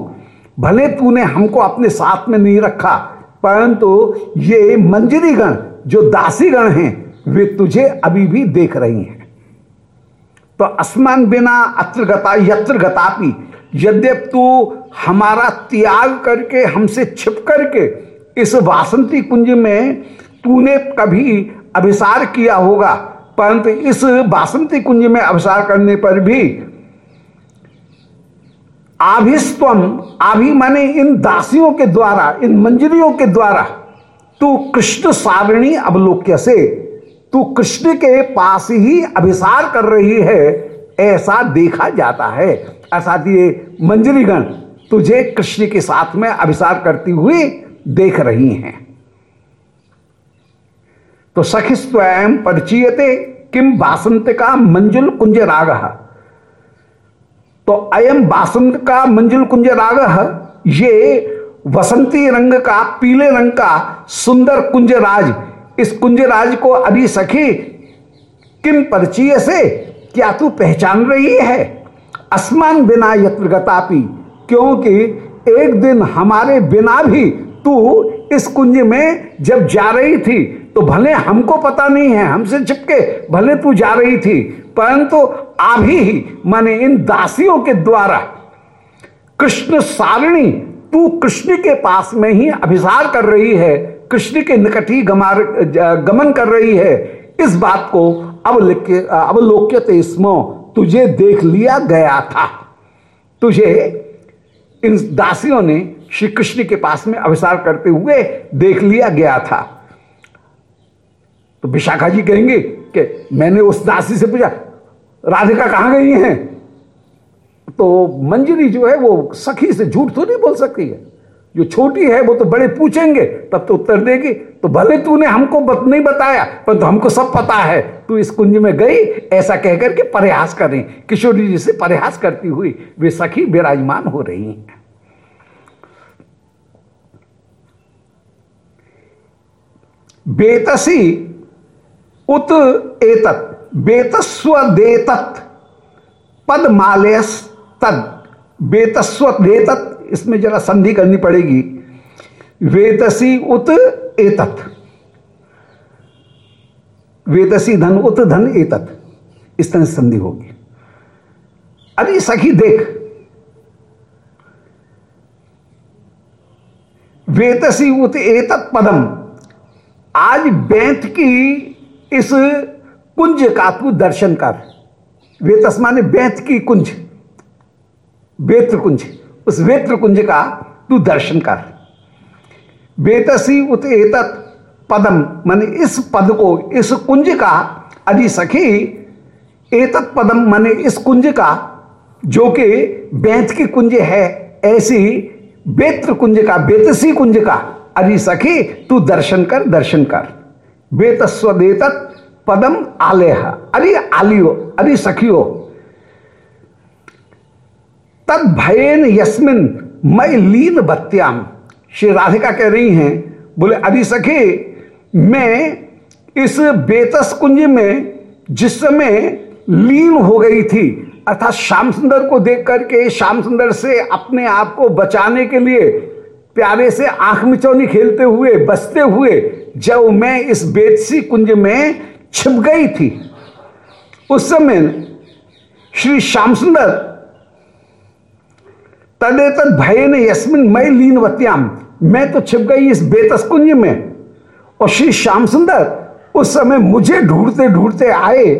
भले तूने हमको अपने साथ में नहीं रखा, परंतु ये मंजरीगण, जो दासीगण हैं, वे तुझे अभी भी देख रही हैं। तो असमान बिना अत्र गता यत्र गतापि यद्यप तू हमारा त्याग करके, हमसे छिप करके, इस वासंती कुंज में तूने कभी अभिसार किया होगा, परंतु इस बासंती कुंज में अभिसार करने पर भी आभिस्तम आभि माने इन दासियों के द्वारा, इन मंजरियों के द्वारा तू कृष्ण सारिणी अवलोक्य से तू कृष्ण के पास ही अभिसार कर रही है, ऐसा देखा जाता है। अर्थात ये मंजरीगण तुझे कृष्ण के साथ में अभिसार करती हुई देख रही हैं। तो सखी स्वयं परिचयते, किम बासंत का मंजुल कुंज राग। तो अयम बासंत का मंजुल कुंज राग, ये वसंती रंग का, पीले रंग का सुंदर कुंजराज इस कुंजराज को अभी सखी, किम परिचय से? क्या तू पहचान रही है? असमान बिना यत्र गतापी, क्योंकि एक दिन हमारे बिना भी तू इस कुंज में जब जा रही थी तो भले हमको पता नहीं है, हमसे चिपके भले तू जा रही थी, परंतु अभी ही, माने इन दासियों के द्वारा, कृष्ण सारणी, तू कृष्ण के पास में ही अभिसार कर रही है कृष्ण के निकट ही गमार गमन कर रही है। इस बात को अवलोक्य स्मो तुझे देख लिया गया था। तुझे इन दासियों ने श्री कृष्ण के पास में अभिसार करते हुए देख लिया गया था। तो विशाखा जी कहेंगे कि मैंने उस दासी से पूछा, राधिका कहाँ गई हैं? तो मंजरी जो है वो सखी से झूठ तो नहीं बोल सकती है। जो छोटी है वो तो बड़े पूछेंगे तब तो उत्तर देगी तो भले तूने हमको बत, नहीं बताया पर तो हमको सब पता है तू इस कुंज में गई ऐसा कहकर के प्रयास करें किशोरी जी से प्रयास करती हुई वे सखी विराजमान हो रही हैं। बेतसी उत एतत बेतस्व देतत पद मालयस तद बेतस्व देतत इसमें जरा संधि करनी पड़ेगी। वेतसी उत एतत। वेतसी धन उत धन एतत। इस तरह संधि होगी। अरे सखी देख। वेतसी उत एतत पदम। आज बैंत की इस कुंज का तू दर्शन कर। वेतस माने बैंत की कुंज। वेत्र कुंज। उस वेत्र कुंज का तू दर्शन कर। बेतसी उत एतत पदम माने इस पद को, इस कुंज का अभी सखी, एतत पदम माने इस कुंज का, जो कि बैंत की कुंज है, ऐसी बेत्र कुंज का बेतसी कुंज का अरे सखी, तू दर्शन कर दर्शन कर। बेतस्वदेतत पदम आलेह अरे आलियो अरे सखियो। तद भयन यस्मिन मई लीन बत्याम। श्री राधिका कह रही हैं, बोले अरे सखी, मैं इस बेतस कुंज में जिस समय लीन हो गई थी, अर्थात श्याम सुंदर को देख करके, श्याम सुंदर से अपने आप को बचाने के लिए प्यारे से आँख मिचौनी खेलते हुए, बसते हुए, जब मैं इस बेतसी कुंज में छिप गई थी, उस समय श्री श्याम सुंदर तदे तद भय ने यस्मिन मई लीन वत्याम मैं तो छिप गई इस बेतस कुंज में। और श्री श्याम सुंदर उस समय मुझे ढूंढते ढूंढते आए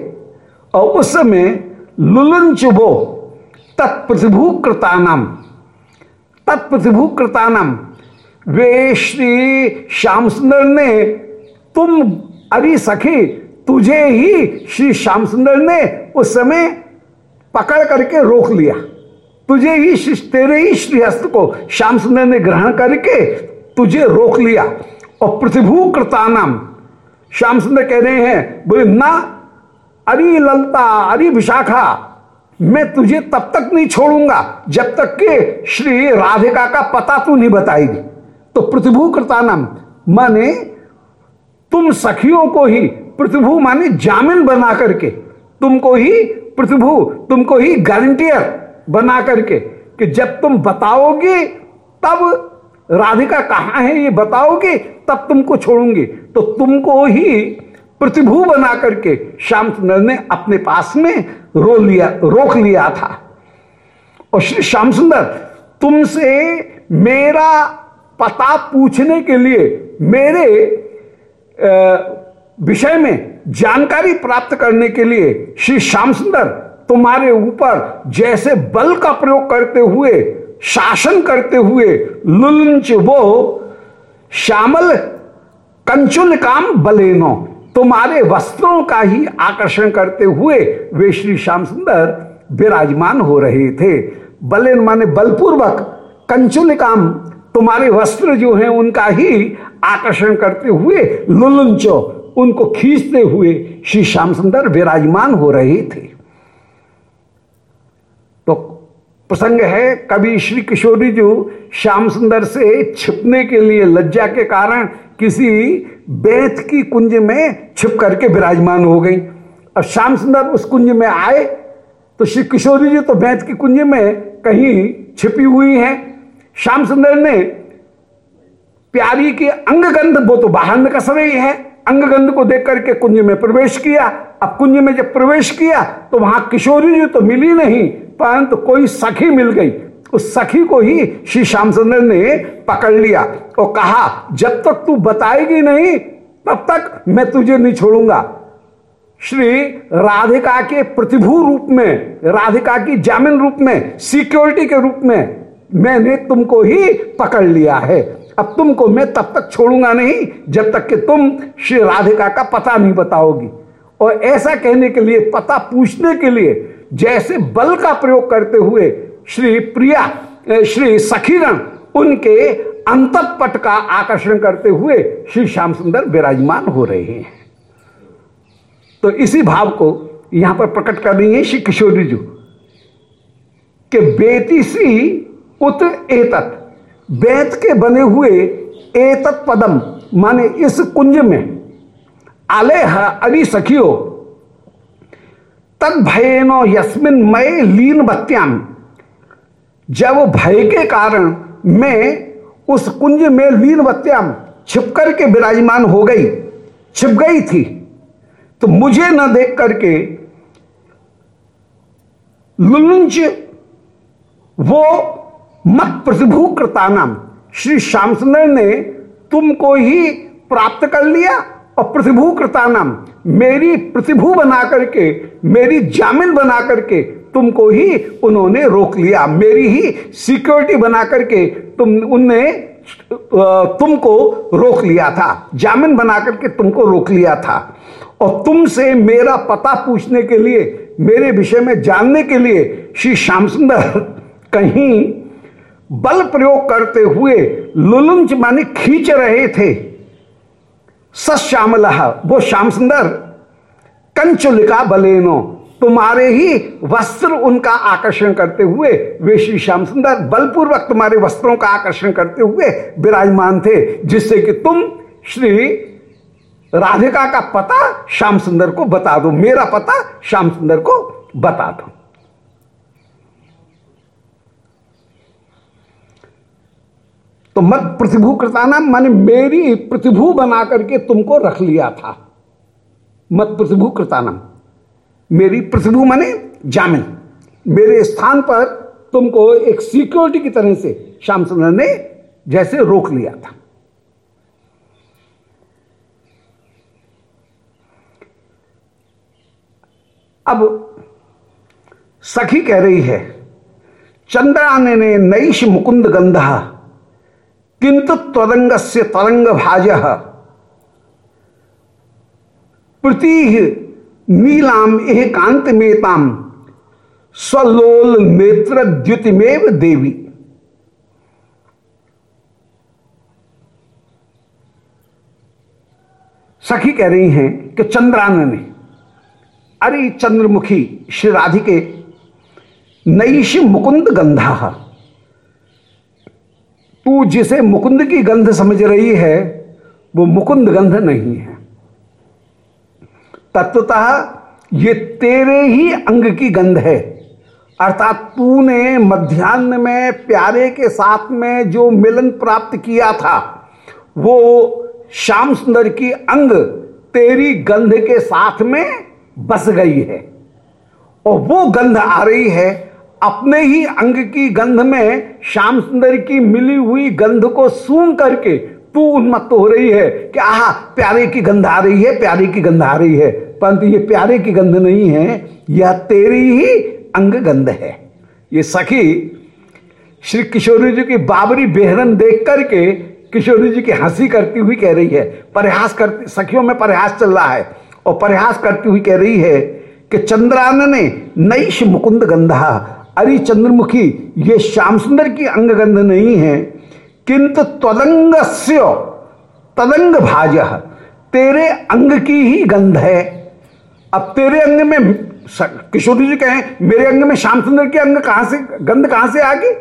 और उस समय लुलन चुबो तत्प्रतिभू कृतानाम तत्प्रतिभू कृतानम वे श्री श्याम सुंदर ने, तुम अरे सखी, तुझे ही श्री श्याम सुंदर ने उस समय पकड़ करके रोक लिया। तुझे ही तेरे ही श्रीहस्त को श्याम सुंदर ने ग्रहण करके तुझे रोक लिया। और प्रतिभू कृतानम श्याम सुंदर कह रहे हैं, बोले, ना, अरे ललता, अरे विशाखा, मैं तुझे तब तक नहीं छोड़ूँगा जब तक कि श्री राधिका का पता तू नहीं बताएगी। तो प्रतिभू कृतानम माने तुम सखियों को ही प्रतिभू माने जामिन बना करके, तुमको ही प्रतिभू तुमको ही गारंटियर बना करके कि जब तुम बताओगे, तब राधिका कहाँ है ये बताओगे, तब तुमको छोड़ूँगी। तो तुमको ही प्रतिभू बना करके श्याम सुंदर ने अपने पास में रो लिया, रोक लिया था। और श्री श्याम सुंदर तुमसे मेरा पता पूछने के लिए मेरे विषय में जानकारी प्राप्त करने के लिए श्री श्याम सुंदर तुम्हारे ऊपर जैसे बल का प्रयोग करते हुए, शासन करते हुए, लुलंच वो श्यामल कंचुल काम बलेनो, तुम्हारे वस्त्रों का ही आकर्षण करते हुए वे श्री श्याम सुंदर विराजमान हो रहे थे। बलेन माने बलपूर्वक कंचुल काम तुम्हारे वस्त्र जो हैं उनका ही आकर्षण करते हुए लुलुंचो, उनको खींचते हुए श्री श्याम सुंदर विराजमान हो रहे थे। तो प्रसंग है, कभी श्री किशोरी जो श्याम सुंदर से छिपने के लिए लज्जा के कारण किसी बेत की कुंज में छिप करके विराजमान हो गई। अब श्याम सुंदर उस कुंज में आए तो श्री किशोरी जी तो बेत की कुंज में कहीं छिपी हुई हैं। श्याम सुंदर ने प्यारी की अंगगंध वो तो बाहर में कस रही है। अंगगंध को देख करके कुंज में प्रवेश किया। अब कुंज में जब प्रवेश किया तो वहाँ किशोरी जी तो मिली नहीं। परंतु कोई सखी मिल गई। उस सखी को ही श्री श्याम सुंदर ने पकड़ लिया और कहा, जब तक तू बताएगी नहीं, तब तक मैं तुझे नहीं छोड़ूँगा। श्री राधिका के प्रतिभू रूप में, राधिका की जामिन रूप में, सिक्योरिटी के रूप में मैंने तुमको ही पकड़ लिया है। अब तुमको मैं तब तक छोड़ूँगा नहीं, जब तक कि तुम श्री राधिका का पता नहीं बताओगी। और ऐसा कहने के लिए, पता पूछने के लिए जैसे बल का प्रयोग करते हुए श्री प्रिया श्री सखीरण उनके अंतपट का आकर्षण करते हुए श्री श्याम सुंदर विराजमान हो रहे हैं। तो इसी भाव को यहाँ पर प्रकट कर रही है श्री किशोरी जी के बेती सी उत एतत, बेत के बने हुए एतत पदम, माने इस कुंज में आले अरि सखियो तद भयनो यस्मिन मय लीन बत्याम। जब भय के कारण मैं उस कुंज में लीन बत्याम, छिप करके विराजमान हो गई, छिप गई थी तो मुझे न देख करके लुलुंच वो मत प्रतिभू कृतानाम, श्री श्याम सुंदर ने तुमको ही प्राप्त कर लिया। और प्रतिभू कृतानाम मेरी प्रतिभू बना करके मेरी जामिन बना करके तुमको ही उन्होंने रोक लिया। मेरी ही सिक्योरिटी बना करके तुम, उनने तुमको रोक लिया था। जामिन बना करके तुमको रोक लिया था। और तुमसे मेरा पता पूछने के लिए, मेरे विषय में जानने के लिए श्री श्याम सुंदर कहीं बल प्रयोग करते हुए लुलुंच माने खींच रहे थे। सश्यामल। वो श्याम सुंदर, कंचुलिका बलेनो, तुम्हारे ही वस्त्र उनका आकर्षण करते हुए, वे श्री श्याम सुंदर, बलपूर्वक तुम्हारे वस्त्रों का आकर्षण करते हुए विराजमान थे, जिससे कि तुम श्री राधिका का पता श्याम सुंदर को बता दो, मेरा पता श्याम सुंदर को बता दो। तो मत प्रतिभू कृताना माने मेरी प्रतिभू बना करके तुमको रख लिया था। मत प्रतिभू कृतानम मेरी प्रतिभू माने जामिन। मेरे स्थान पर तुमको एक सिक्योरिटी की तरह से श्याम सुंदर ने जैसे रोक लिया था। अब सखी कह रही है चंद्राने ने नईश मुकुंद गंधा किंतु त्वरंग से तरंग भाज प्रति नीलाम एह कांत मेताम स्वलोल नेत्र द्युतिमेव देवी। सखी कह रही हैं कि चंद्रान ने अरे चंद्रमुखी, श्री राधिके नईश मुकुंद गंधा। तू जिसे मुकुंद की गंध समझ रही है, वो मुकुंद गंध नहीं है। तत्वतः ये तेरे ही अंग की गंध है। अर्थात तूने मध्यान्ह में प्यारे के साथ में जो मिलन प्राप्त किया था, वो श्याम सुंदर की अंग तेरी गंध के साथ में बस गई है। और वो गंध आ रही है अपने ही अंग की गंध में श्याम सुंदर की मिली हुई गंध को सूंघ करके तू उन्मत्त हो रही है कि आह, प्यारे की गंध आ रही है, प्यारे की गंध आ रही है। परंतु ये प्यारे की गंध नहीं है, यह तेरी ही अंग गंध है। ये सखी, श्री किशोरी जी की बाबरी बेहरन देख करके किशोरी जी की हँसी करती हुई कह रही है, प्रयास करती, सखियों में प्रयास चल रहा है और प्रयास करती हुई कह रही है कि चंद्रान ने नईश मुकुंद गंधा अरे चंद्रमुखी, ये श्याम सुंदर की अंग गंध नहीं है। किंतु तदंग तदंग भाज तेरे अंग की ही गंध है। अब तेरे अंग में किशोरी जी कहें, मेरे अंग में श्याम सुंदर की अंग कहाँ से, गंध कहाँ से आ गई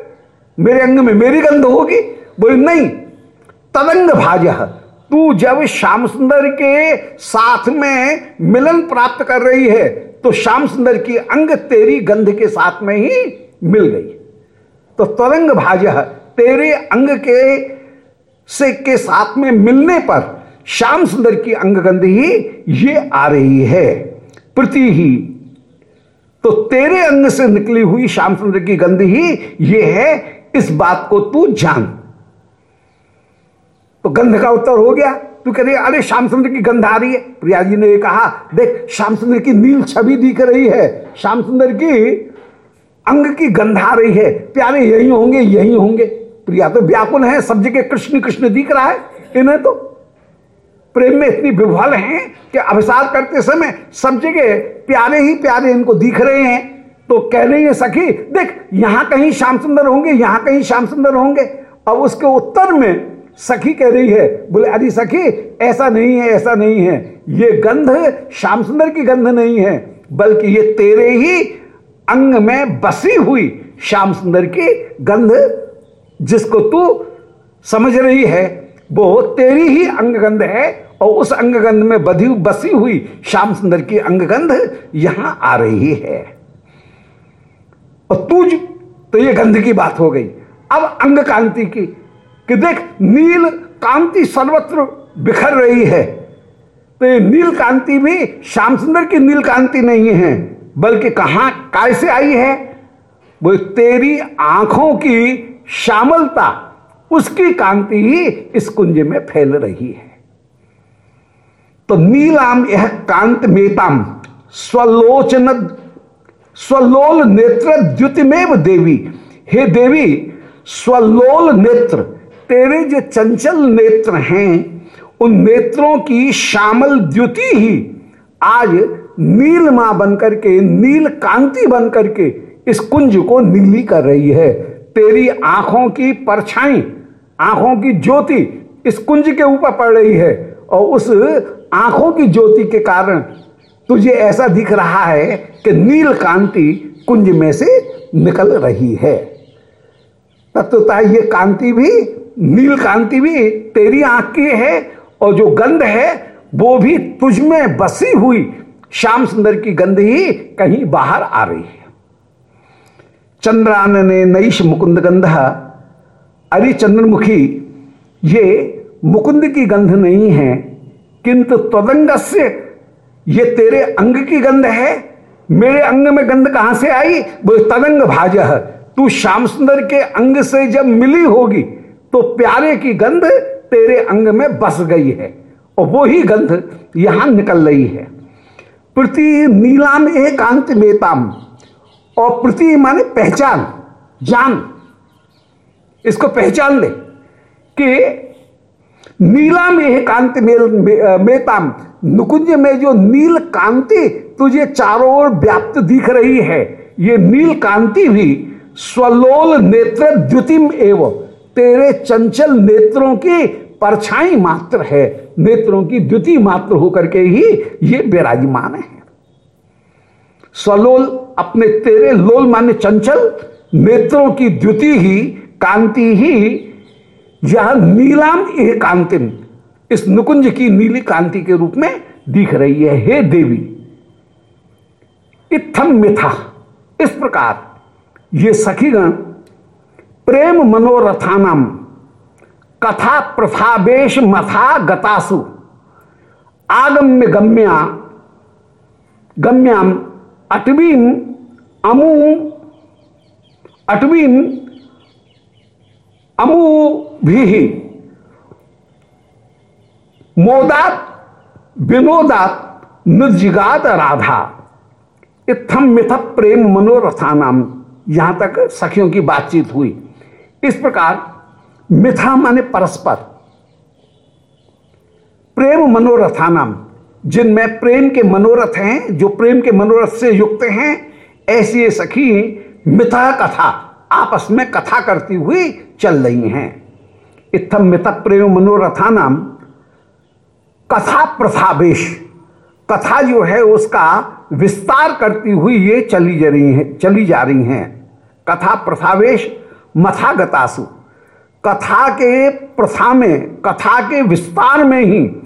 मेरे अंग में मेरी गंध होगी? बोले, नहीं तदंग भाज तू जब श्याम सुंदर के साथ में मिलन प्राप्त कर रही है तो श्याम सुंदर की अंग तेरी गंध के साथ में ही मिल गई। तो तरंग भाज तेरे अंग के से के साथ में मिलने पर श्याम सुंदर की अंग गंध ही ये आ रही है। प्रति ही तो तेरे अंग से निकली हुई श्याम सुंदर की गंध ही ये है, इस बात को तू जान। तो गंध का उत्तर हो गया। तू कह रही अरे, श्याम सुंदर की गंध आ रही है। प्रिया जी ने कहा, देख, श्याम सुंदर की नील छवि दिख रही है। श्याम सुंदर की अंग की गंध आ रही है। प्यारे, यही होंगे यही होंगे। प्रिया तो व्याकुल है, सब जगह कृष्ण कृष्ण दिख रहा है। इन्हें तो प्रेम में इतनी विभल हैं कि अभिसार करते समय सब जगह प्यारे ही प्यारे इनको दिख रहे हैं। तो कह रही है, सखी, देख, यहाँ कहीं श्याम सुंदर होंगे, यहाँ कहीं श्याम सुंदर होंगे। अब उसके उत्तर में सखी कह रही है, बोले, अरे सखी, ऐसा नहीं है, ऐसा नहीं है। ये गंध श्याम सुंदर की गंध नहीं है, बल्कि ये तेरे ही अंग में बसी हुई श्याम सुंदर की गंध, जिसको तू समझ रही है। वो तेरी ही अंगगंध है और उस अंगगंध में बधी, बसी हुई श्याम सुंदर की अंगगंध यहाँ आ रही है। और तू तो ये गंध की बात हो गई। अब अंग कांति की कि देख, नील कांति सर्वत्र बिखर रही है। तो ये नील कांति भी श्याम सुंदर की नील कांति नहीं है, बल्कि कहाँ कैसे आई है? वो तेरी आँखों की श्यामलता, उसकी कांति ही इस कुंज में फैल रही है। तो नीलाम यह कांत मेताम, स्वलोचन, स्वलोल नेत्र द्युतिमेव देवी। हे देवी, स्वलोल नेत्र तेरे जो चंचल नेत्र हैं, उन नेत्रों की श्यामल द्युति ही आज नीलमा बनकर के, नील कांति बनकर के इस कुंज को नीली कर रही है। तेरी आँखों की परछाई, आँखों की ज्योति इस कुंज के ऊपर पड़ रही है और उस आँखों की ज्योति के कारण तुझे ऐसा दिख रहा है कि नील कांति कुंज में से निकल रही है। तत्वता ये कांति भी नील कांति भी तेरी आँख की है और जो गंध है, वो भी तुझ में बसी हुई। श्याम सुंदर की गंध ही कहीं बाहर आ रही है। चंद्रान ने नईश मुकुंद गंध, अरे चंद्रमुखी, ये मुकुंद की गंध नहीं है, किंतु तदंग से ये तेरे अंग की गंध है। मेरे अंग में गंध कहाँ से आई? वो तदंग भाज तू श्याम सुंदर के अंग से जब मिली होगी तो प्यारे की गंध तेरे अंग में बस गई है, और वो ही गंध यहाँ निकल रही है। प्रति नीलाम एकांत मेताम और प्रति माने पहचान, जान। इसको पहचान ले कि नीला में कांति मेताम नुकुंज में जो नील कांति तुझे चारों ओर व्याप्त दिख रही है, ये नील कांति भी स्वलोल नेत्र द्युतिम एवं तेरे चंचल नेत्रों की परछाई मात्र है। नेत्रों की द्वितीय मात्र होकर के ही ये विराजमान है। स्वलोल अपने तेरे लोल माने चंचल, नेत्रों की द्युति ही, कांति ही, यह नीलाम कांतिम इस नुकुंज की नीली कांति के रूप में दिख रही है। हे देवी, इत्थम मिथा, इस प्रकार ये सखीगण प्रेम मनोरथानम कथा प्रथावेश मथा गतासु। आगम्य गम्या गम्याम अटवीम अमू अटवीम अमू भी। मोदात, विनोदात निर्जिगात राधा। इत्थम मिथ प्रेम मनोरथा नाम यहाँ तक सखियों की बातचीत हुई। इस प्रकार मिथा माने परस्पर। प्रेम मनोरथा नाम। जिनमें प्रेम के मनोरथ हैं, जो प्रेम के मनोरथ से युक्त हैं, ऐसी ये सखी मिथा कथा, आपस में कथा करती हुई चल रही हैं। इत्थम मिथ प्रेम मनोरथा नाम। कथा प्रथावेश। कथा जो है, उसका विस्तार करती हुई ये चली जा रही है, चली जा रही हैं। कथा प्रथावेश मथा गतासु कथा के प्रथा में, कथा के विस्तार में ही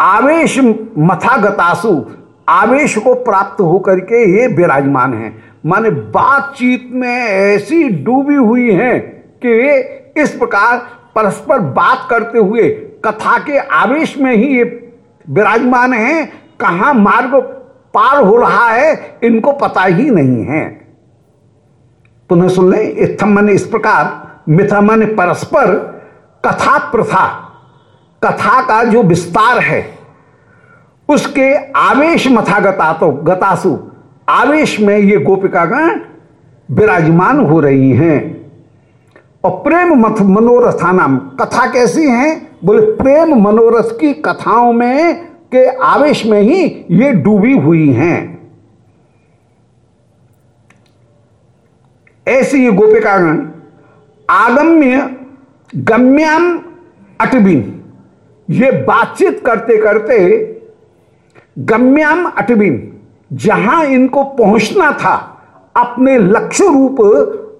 आवेश मथागतासु, आवेश को प्राप्त होकर के ये विराजमान है। माने बातचीत में ऐसी डूबी हुई हैं कि इस प्रकार परस्पर बात करते हुए कथा के आवेश में ही ये विराजमान है। कहाँ मार्ग पार हो रहा है, इनको पता ही नहीं है। पुनः सुन लें इत्थम मन इस प्रकार मिथा मन परस्पर कथा प्रथा, कथा का जो विस्तार है, उसके आवेश मथा गता तो गतासु, आवेश में ये गोपिकागण विराजमान हो रही हैं। और प्रेम मथ मनोरथानाम कथा कैसी है? बोले, प्रेम मनोरथ की कथाओं में, के आवेश में ही ये डूबी हुई हैं। ऐसी ये गोपिकागण आगम्य गम्याम अटबिन। ये बातचीत करते करते गम्याम अटबिन, जहाँ इनको पहुँचना था, अपने लक्ष्य रूप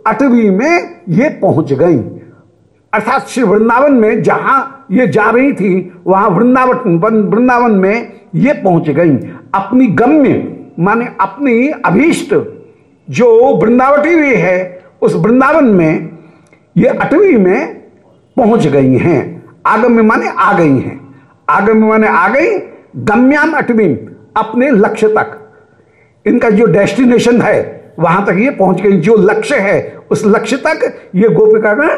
अटवी में ये पहुँच गई। अर्थात श्री वृंदावन में जहाँ ये जा रही थी, वहाँ वृंदावन वृंदावन में ये पहुँच गई। अपनी गम्य, माने अपनी अभीष्ट जो वृंदावटी भी है, उस वृंदावन में ये अटवी में पहुँच गई हैं। आगम्य माने आ गई हैं। आगम्य माने आ गई गम्याम अटवी अपने लक्ष्य तक। इनका जो डेस्टिनेशन है, वहाँ तक ये पहुँच गई। जो लक्ष्य है, उस लक्ष्य तक ये गोपिकागण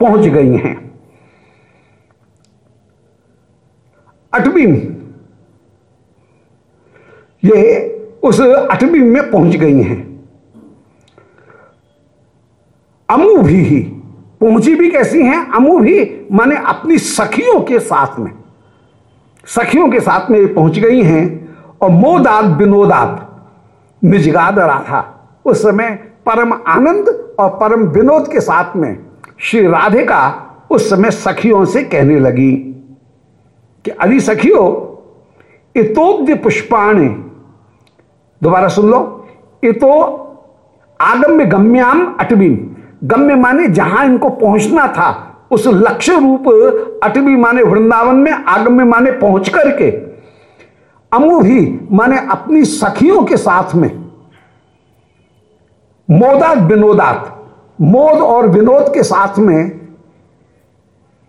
पहुँच गई हैं। अटवी, ये उस अटवी में पहुँच गई हैं। अमू भी ही। पहुँची भी कैसी हैं? अमू भी, माने अपनी सखियों के साथ में। सखियों के साथ में पहुँच गई हैं और मोदात विनोदात निजगाद राधा। उस समय परम आनंद और परम विनोद के साथ में श्री राधे का उस समय सखियों से कहने लगी कि अरे सखियो, इतोद्य पुष्पाणी, दोबारा सुन लो, इतो आगम्य गम्याम अटबीम गम्य माने जहाँ इनको पहुँचना था, उस लक्ष्य रूप अटवी माने वृंदावन में आगम्य माने पहुँच करके, अमु भी माने अपनी सखियों के साथ में, मोदात विनोदात, मोद और विनोद के साथ में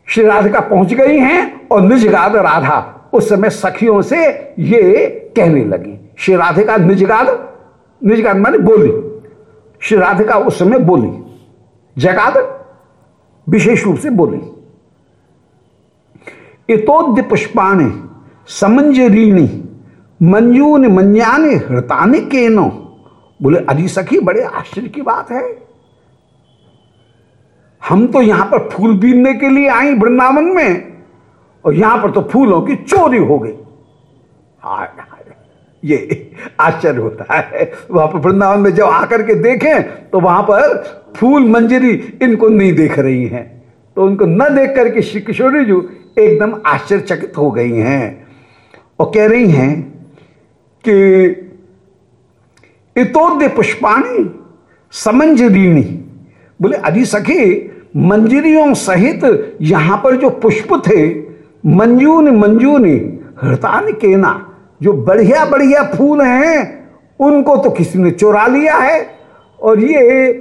श्री राधिका पहुँच गई हैं और निजगाद राधा उस समय सखियों से ये कहने लगी। श्री राधिका निजगाद निजगाद माने बोली। श्री राधिका उस समय बोली। जगाद विशेष रूप से बोली। इतोद्य पुष्पाणी, समंजरीणी मंजून मंजाने हृताने के नो बोले, अजी सखी, बड़े आश्चर्य की बात है। हम तो यहाँ पर फूल बीनने के लिए आई वृंदावन में, और यहाँ पर तो फूलों की चोरी हो गई। हाय ये आश्चर्य होता है। वहाँ पर वृंदावन में जब आकर के देखें तो वहाँ पर फूल मंजरी इनको नहीं देख रही हैं। तो उनको न देख करके श्री किशोरी जी एकदम आश्चर्यचकित हो गई हैं और कह रही हैं कि इतोद्य पुष्पाणी समंजरीणी। बोले अजी सखी, मंजरियों सहित यहाँ पर जो पुष्प थे, मंजून मंजूनी, हृतान केना जो बढ़िया बढ़िया फूल हैं, उनको तो किसी ने चुरा लिया है। और ये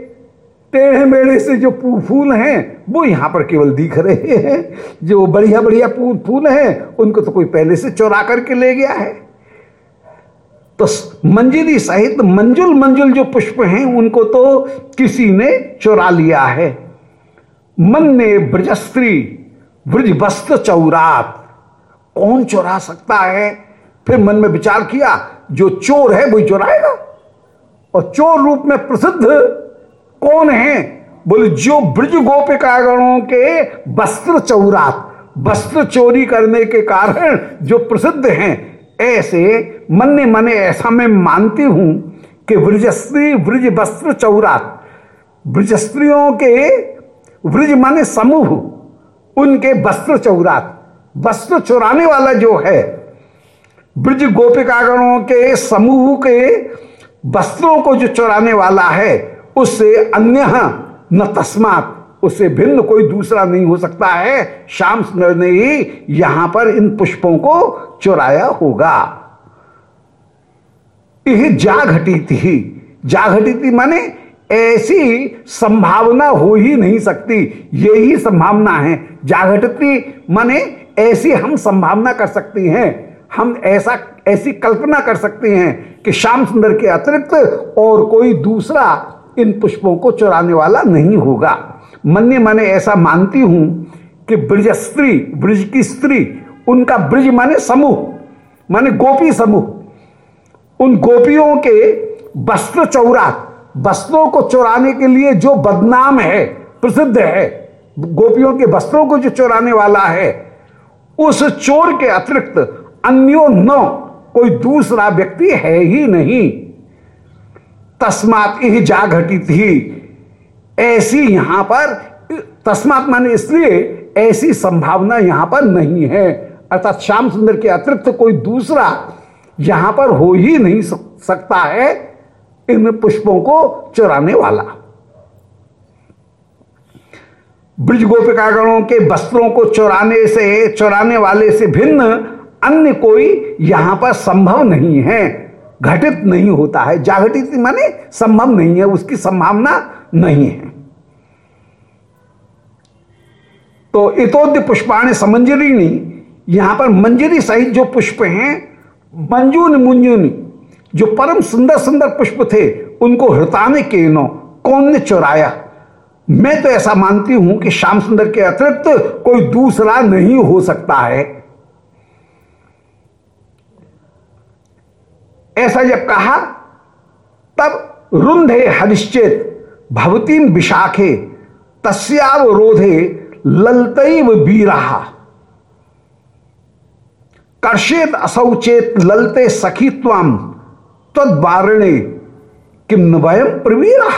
टेढ़े मेढ़े से जो फूल हैं, वो यहाँ पर केवल दिख रहे हैं। जो बढ़िया बढ़िया फूल हैं, उनको तो कोई पहले से चुरा करके ले गया है। तो मंजिली सहित मंजुल मंजुल जो पुष्प हैं, उनको तो किसी ने चुरा लिया है। मन ने ब्रजस्त्री ब्रज वस्त्र चौरात, कौन चुरा सकता है? फिर मन में विचार किया, जो चोर है वही चोराएगा। और चोर रूप में प्रसिद्ध कौन है? बोले, जो ब्रज गोपिकागणों के वस्त्र चौरात, वस्त्र चोरी करने के कारण जो प्रसिद्ध हैं, ऐसे मन ने मने ऐसा मैं मानती हूँ कि ब्रजस्त्री ब्रज वस्त्र चौरात ब्रजस्त्रियों के ब्रज माने समूह, उनके वस्त्र चौरात, वस्त्र चुराने वाला जो है ब्रज गोपिकागणों के समूह के वस्त्रों को जो चुराने वाला है, उससे अन्य न तस्मात, उससे भिन्न कोई दूसरा नहीं हो सकता है। श्याम सुंदर ने ही यहाँ पर इन पुष्पों को चुराया होगा। यह जाघटी थी जाघटी थी माने ऐसी संभावना हो ही नहीं सकती। यही संभावना है। जाघटती माने ऐसी हम संभावना कर सकती हैं। हम ऐसा, ऐसी कल्पना कर सकते हैं कि श्याम सुंदर के अतिरिक्त और कोई दूसरा इन पुष्पों को चुराने वाला नहीं होगा। मन मैंने ऐसा मानती हूँ कि ब्रज स्त्री ब्रज की स्त्री, उनका ब्रज माने समूह, माने गोपी समूह। उन गोपियों के वस्त्र चौरा वस्त्रों को चुराने के लिए जो बदनाम है, प्रसिद्ध है, गोपियों के वस्त्रों को जो चुराने वाला है, उस चोर के अतिरिक्त अन्यो न, कोई दूसरा व्यक्ति है ही नहीं। तस्मात ही जा घटी थी ऐसी यहाँ पर, तस्मात माने इसलिए ऐसी संभावना यहाँ पर नहीं है। अर्थात श्याम सुंदर के अतिरिक्त कोई दूसरा यहाँ पर हो ही नहीं सकता है इन पुष्पों को चुराने वाला। ब्रज गोपिकागणों के वस्त्रों को चुराने से, चुराने वाले से भिन्न अन्य कोई यहाँ पर संभव नहीं है। घटित नहीं होता है। जागटित माने संभव नहीं है, उसकी संभावना नहीं है। तो इतोद्य पुष्पाण समंजरी यहाँ पर मंजरी सहित जो पुष्प हैं, मंजून मुंजुनी, जो परम सुंदर सुंदर पुष्प थे, उनको हृताने के नो कौन ने चुराया। मैं तो ऐसा मानती हूँ कि श्याम सुंदर के अतिरिक्त कोई दूसरा नहीं हो सकता है। ऐसा जब कहा, तब रुंधे हरिश्चेत भवतीम विशाखे तस्यावरोधे ललतैव बीरा कर्षेत असौचेत ललते सखीत्वाम तद्वारणे किम वयम प्रवीरा।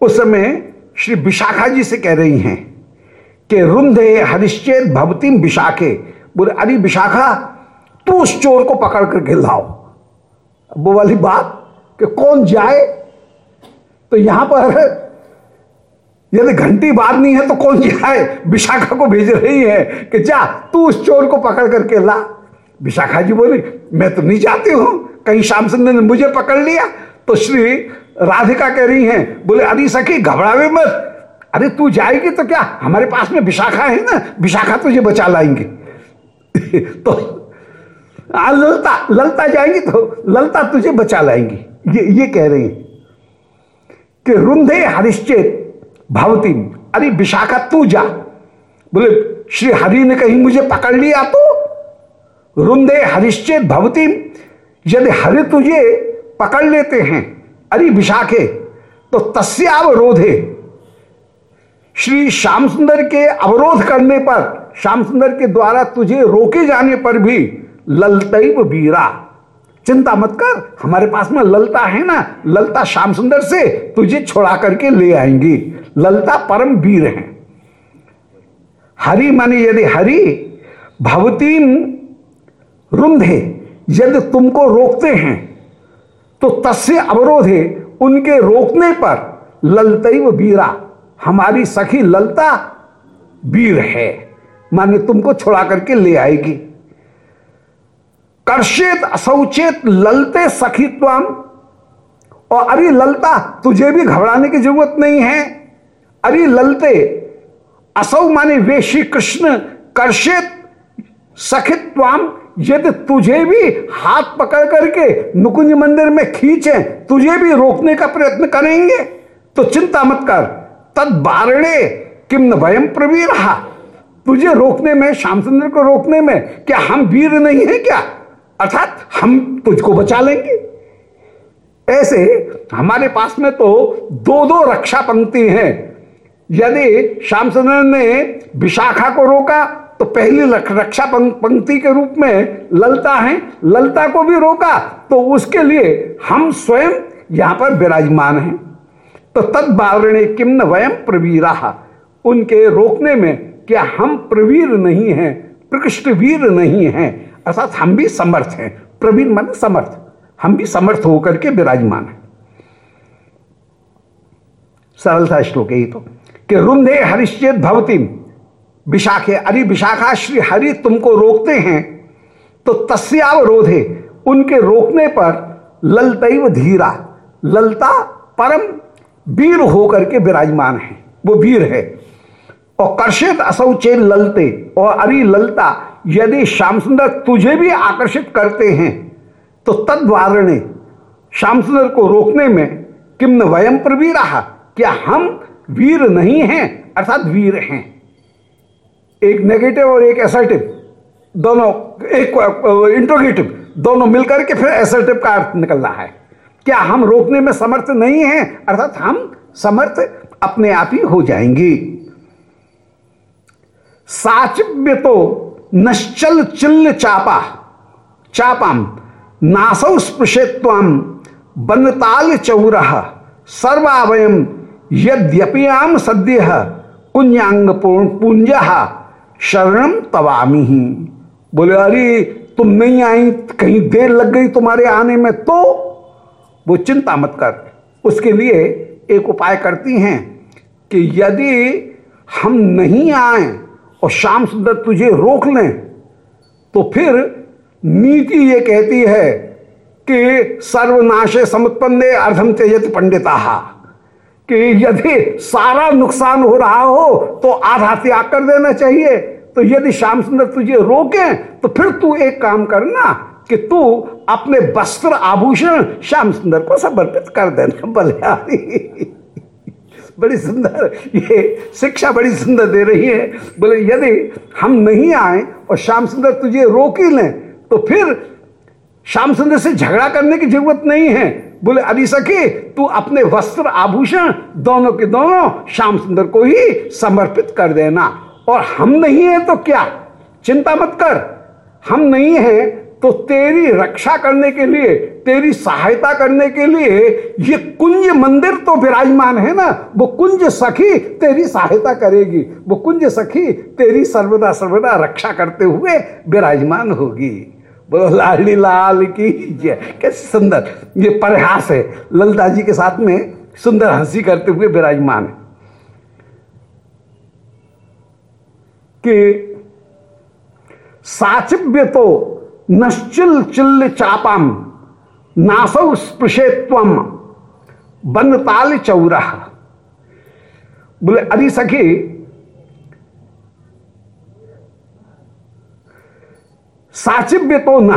उस समय श्री विशाखा जी से कह रही हैं कि रुंधे हरिश्चेत भवतीम विशाखे, बोले, अरे विशाखा तू उस चोर को पकड़ करके लाओ वो वाली बात कि कौन जाए तो यहाँ पर यदि घंटी बांधनी है तो कौन जाए? विशाखा को भेज रही है कि जा, तू उस चोर को पकड़ करके ला विशाखा जी बोली, मैं तो नहीं जाती हूँ। कहीं श्याम सुंदर ने मुझे पकड़ लिया। तो श्री राधिका कह रही हैं, बोले, अरे सखी, घबरावे मत। अरे तू जाएगी तो क्या? हमारे पास में विशाखा है ना? विशाखा तुझे बचा लाएँगे। तो ललता ललता जाएँगी तो ललता तुझे बचा लाएँगी। ये ये कह रही है कि रुंधे हरिश्चेत भवती अरे विशाखा तू जा। बोले, श्री हरि ने कहीं मुझे पकड़ लिया तो? रुंदे हरिश्चेत भवती यदि हरि तुझे पकड़ लेते हैं, अरे विशाखे तो तस्यावरोधे श्री श्याम सुंदर के अवरोध करने पर, श्याम सुंदर के द्वारा तुझे रोके जाने पर भी ललतैव बीरा। चिंता मत कर, हमारे पास में ललता है ना, ललता श्याम सुंदर से तुझे छोड़ा करके ले आएँगी। ललता परम वीर है। हरि माने यदि हरि भवतीम रुंधे, यदि तुमको रोकते हैं तो तस्य अवरोधे उनके रोकने पर ललतैव वीरा हमारी सखी ललता वीर है, माने तुमको छोड़ा करके ले आएगी। कर्षेत असौचेत ललते सखीत्वाम और अरे ललता, तुझे भी घबराने की ज़रूरत नहीं है। अरे ललते, असौ माने वे श्री कृष्ण कर्षेत सखित्वाम यदि तुझे भी हाथ पकड़ करके नुकुंज मंदिर में खींचे, तुझे भी रोकने का प्रयत्न करेंगे तो चिंता मत कर। तद बारणे किम न भयम प्रवीर। तुझे रोकने में श्याम को रोकने में क्या हम वीर नहीं है क्या? अर्थात हम तुझको बचा लेंगे। ऐसे हमारे पास में तो दो दो रक्षा पंक्ति हैं। यदि श्याम सुंदर ने विशाखा को रोका तो पहली रक्षा पंक्ति के रूप में ललता है। ललता को भी रोका तो उसके लिए हम स्वयं यहाँ पर विराजमान हैं। तो तद किम न वयम प्रवीरा। उनके रोकने में क्या हम प्रवीर नहीं हैं, प्रकृष्ट वीर नहीं हैं? अर्थात हम भी समर्थ हैं। प्रवीण मन समर्थ। हम भी समर्थ होकर के विराजमान हैं। सरलता श्लोक ही तो। कि रुंधे हरिश्चेत भवती, विशाखे, अरे विशाखा श्री हरि तुमको रोकते हैं तो तस्यावरोधे उनके रोकने पर ललतैव धीरा, ललता परम वीर होकर के विराजमान है। वो वीर है। और कर्षित असौचे ललते, और अरि ललता यदि श्याम सुंदर तुझे भी आकर्षित करते हैं तो तद्वारणे श्याम सुंदर को रोकने में किम वयम प्रवीरा क्या हम वीर नहीं हैं, अर्थात वीर हैं? एक नेगेटिव और एक एसर्टिव दोनों, एक इंट्रोगेटिव दोनों मिलकर के फिर एसर्टिव का अर्थ निकल रहा है। क्या हम रोकने में समर्थ नहीं हैं, अर्थात हम समर्थ अपने आप ही हो जाएँगे। साचिव्य तो नश्चल चिल्ल चापा। चापाम, नासौ स्पृशेत्वाम, बनताल चौर सर्वावयम यद्यपियाम सद्य कुंजांग पुंज, शरण तवामी। ही बोले, अरे, तुम नहीं आई, कहीं देर लग गई तुम्हारे आने में तो? वो चिंता मत कर। उसके लिए एक उपाय करती हैं कि यदि हम नहीं आए और श्याम सुंदर तुझे रोक लें। तो फिर नीति ये कहती है कि सर्वनाशे समुत्पन्ने अर्धम तेजत पंडिता। कि यदि सारा नुकसान हो रहा हो तो आधा त्याग कर देना चाहिए। तो यदि श्याम सुंदर तुझे रोके तो फिर तू एक काम करना कि तू अपने वस्त्र आभूषण श्याम सुंदर को समर्पित कर देना, बलिहारी। बड़ी सुंदर, ये शिक्षा बड़ी सुंदर दे रही है। बोले, यदि हम नहीं आए और श्याम सुंदर तुझे रोक ही लें तो फिर श्याम सुंदर से झगड़ा करने की ज़रूरत नहीं है। बोले, अभी सके तू अपने वस्त्र आभूषण दोनों के दोनों श्याम सुंदर को ही समर्पित कर देना। और हम नहीं है तो क्या? चिंता मत कर। हम नहीं है तो तेरी रक्षा करने के लिए, तेरी सहायता करने के लिए ये कुंज मंदिर तो विराजमान है ना? वो कुंज सखी तेरी सहायता करेगी। वो कुंज सखी तेरी सर्वदा सर्वदा रक्षा करते हुए विराजमान होगी। बोलो, लाली लाल की जय। कैसे सुंदर। ये प्रयास है। ललता जी के साथ में सुंदर हँसी करते हुए विराजमान है। कि साचिव्य तो नश्चिल चिल्ल चापम, नासौ स्पृशेत्वम, बनताल चौरा। बोले, अरे सखी साचिव्य तो न,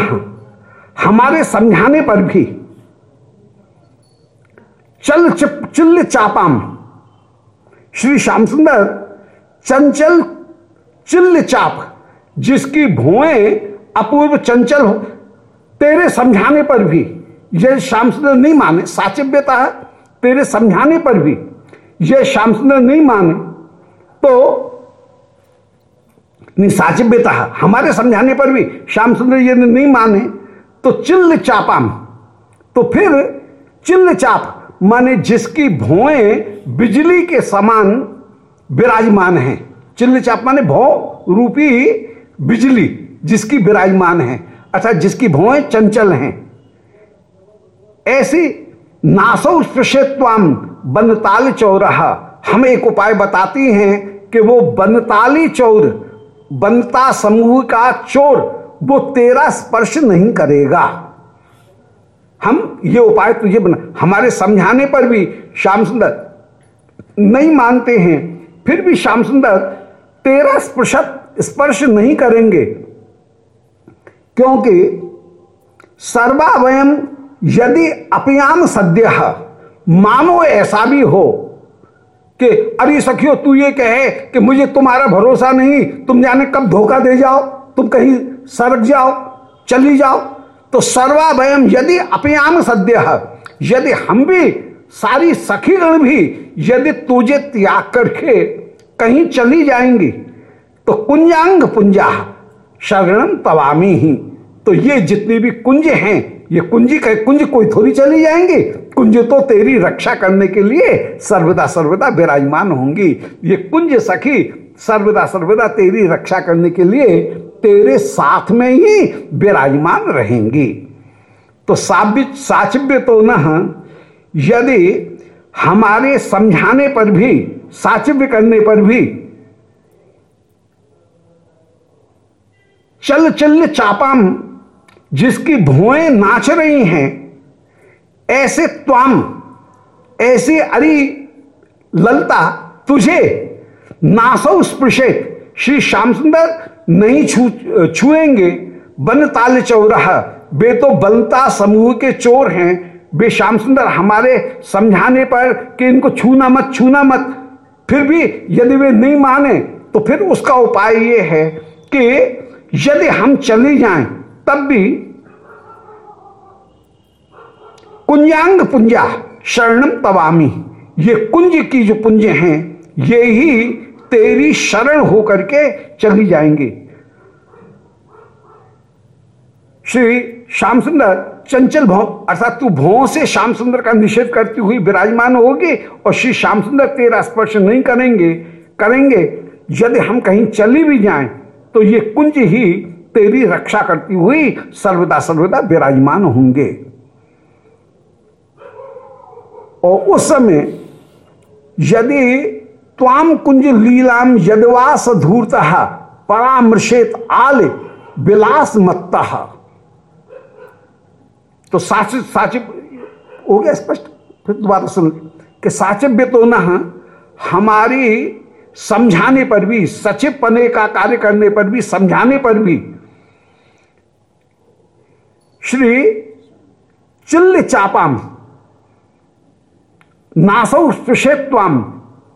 हमारे समझाने पर भी। चल चिप, चिल्ल चापाम। श्री श्याम सुंदर, चंचल चिल्ल चाप, जिसकी भुएँ अपूर्व चंचल हो। तेरे समझाने पर भी यह श्याम सुंदर नहीं माने, साचिव्यता है। तेरे समझाने पर भी यह श्याम सुंदर नहीं माने तो नहीं, साचिव्यता हमारे समझाने पर भी श्याम सुंदर यदि नहीं माने तो चिल्ल चापाम। तो फिर चिल्ल चाप, माने जिसकी भौएँ बिजली के समान विराजमान हैं। चिल्ल चाप माने भौ रूपी बिजली। जिसकी विराजमान है, अर्थात जिसकी भौएँ चंचल हैं। ऐसी नासौ स्पृशेत्वाम बनताल चौराहा हम एक उपाय बताती हैं कि वो बनताली चौर, बनता समूह का चोर, वो तेरा स्पर्श नहीं करेगा। हम ये उपाय तुझे बना, हमारे समझाने पर भी श्याम सुंदर नहीं मानते हैं, फिर भी श्याम सुंदर तेरा स्पर्श स्पर्श नहीं करेंगे। क्योंकि सर्वावयम यदि अपयाम सद्य, मानो ऐसा भी हो कि अरे सखियो, तू ये कहे कि मुझे तुम्हारा भरोसा नहीं, तुम जाने कब धोखा दे जाओ, तुम कहीं सरक जाओ, चली जाओ। तो सर्वाभयम यदि अपयाम सद्य, यदि हम भी, सारी सखीगण भी, यदि तुझे त्याग करके कहीं चली जाएँगी तो कुंजांग पुंजा। शरणम तवामी ही। तो ये जितनी भी कुंज हैं, ये कुंजी कुंज कोई थोड़ी चली जाएँगी। कुंज तो तेरी रक्षा करने के लिए सर्वदा सर्वदा विराजमान होंगी। ये कुंज सखी, सर्वदा सर्वदा तेरी रक्षा करने के लिए तेरे साथ में ही विराजमान रहेंगी। तो साबित साचिव्य तो न, यदि हमारे समझाने पर भी साचिव्य करने पर भी चल चल चापाम, जिसकी भुएँ नाच रही हैं, ऐसे त्वाम, ऐसे अरी ललता, तुझे नासौ स्पृशेत। श्री श्याम सुंदर नहीं छू, छुएँगे, बन ताल चौराह, वे तो बनता समूह के चोर हैं। वे श्याम सुंदर हमारे समझाने पर कि इनको छूना मत छूना मत। फिर भी यदि वे नहीं माने तो फिर उसका उपाय ये है कि यदि हम चले जाएँ, तब भी कुंजांग पुंजा शरणम तवामी ये कुंज की जो पुंज हैं, ये ही तेरी शरण होकर के चली जाएँगे। श्री श्याम सुंदर चंचल भौ, अर्थात तू भौ से श्याम सुंदर का निषेध करती हुई विराजमान होगी और श्री श्याम सुंदर तेरा स्पर्श नहीं करेंगे करेंगे। यदि हम कहीं चली भी जाएँ तो ये कुंज ही तेरी रक्षा करती हुई सर्वदा सर्वदा विराजमान होंगे। और उस समय यदि त्वाम कुंज लीलाम यदवास धूर्त परामृषेत आल विलास मत्ता। तो साचिव साचिव हो गया स्पष्ट? फिर दोबारा सुन, कि साचिव्य तो न, हमारी समझाने पर भी सचिव पने का कार्य करने पर भी, समझाने पर भी, श्री चिल्ल चापाम, नासौ स्पृशेत्वाम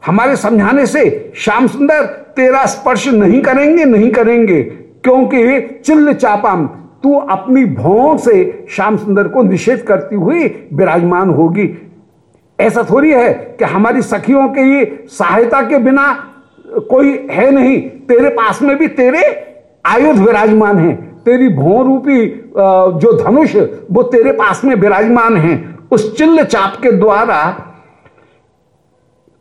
हमारे समझाने से श्याम सुंदर तेरा स्पर्श नहीं करेंगे नहीं करेंगे, क्योंकि चिल्ल चापाम, तू अपनी भौ से श्याम सुंदर को निषेध करती हुई विराजमान होगी। ऐसा थोड़ी है कि हमारी सखियों के सहायता के बिना कोई है नहीं। तेरे पास में भी तेरे आयुध विराजमान है। तेरी भौ रूपी जो धनुष, वो तेरे पास में विराजमान है। उस चिल्ल चाप के द्वारा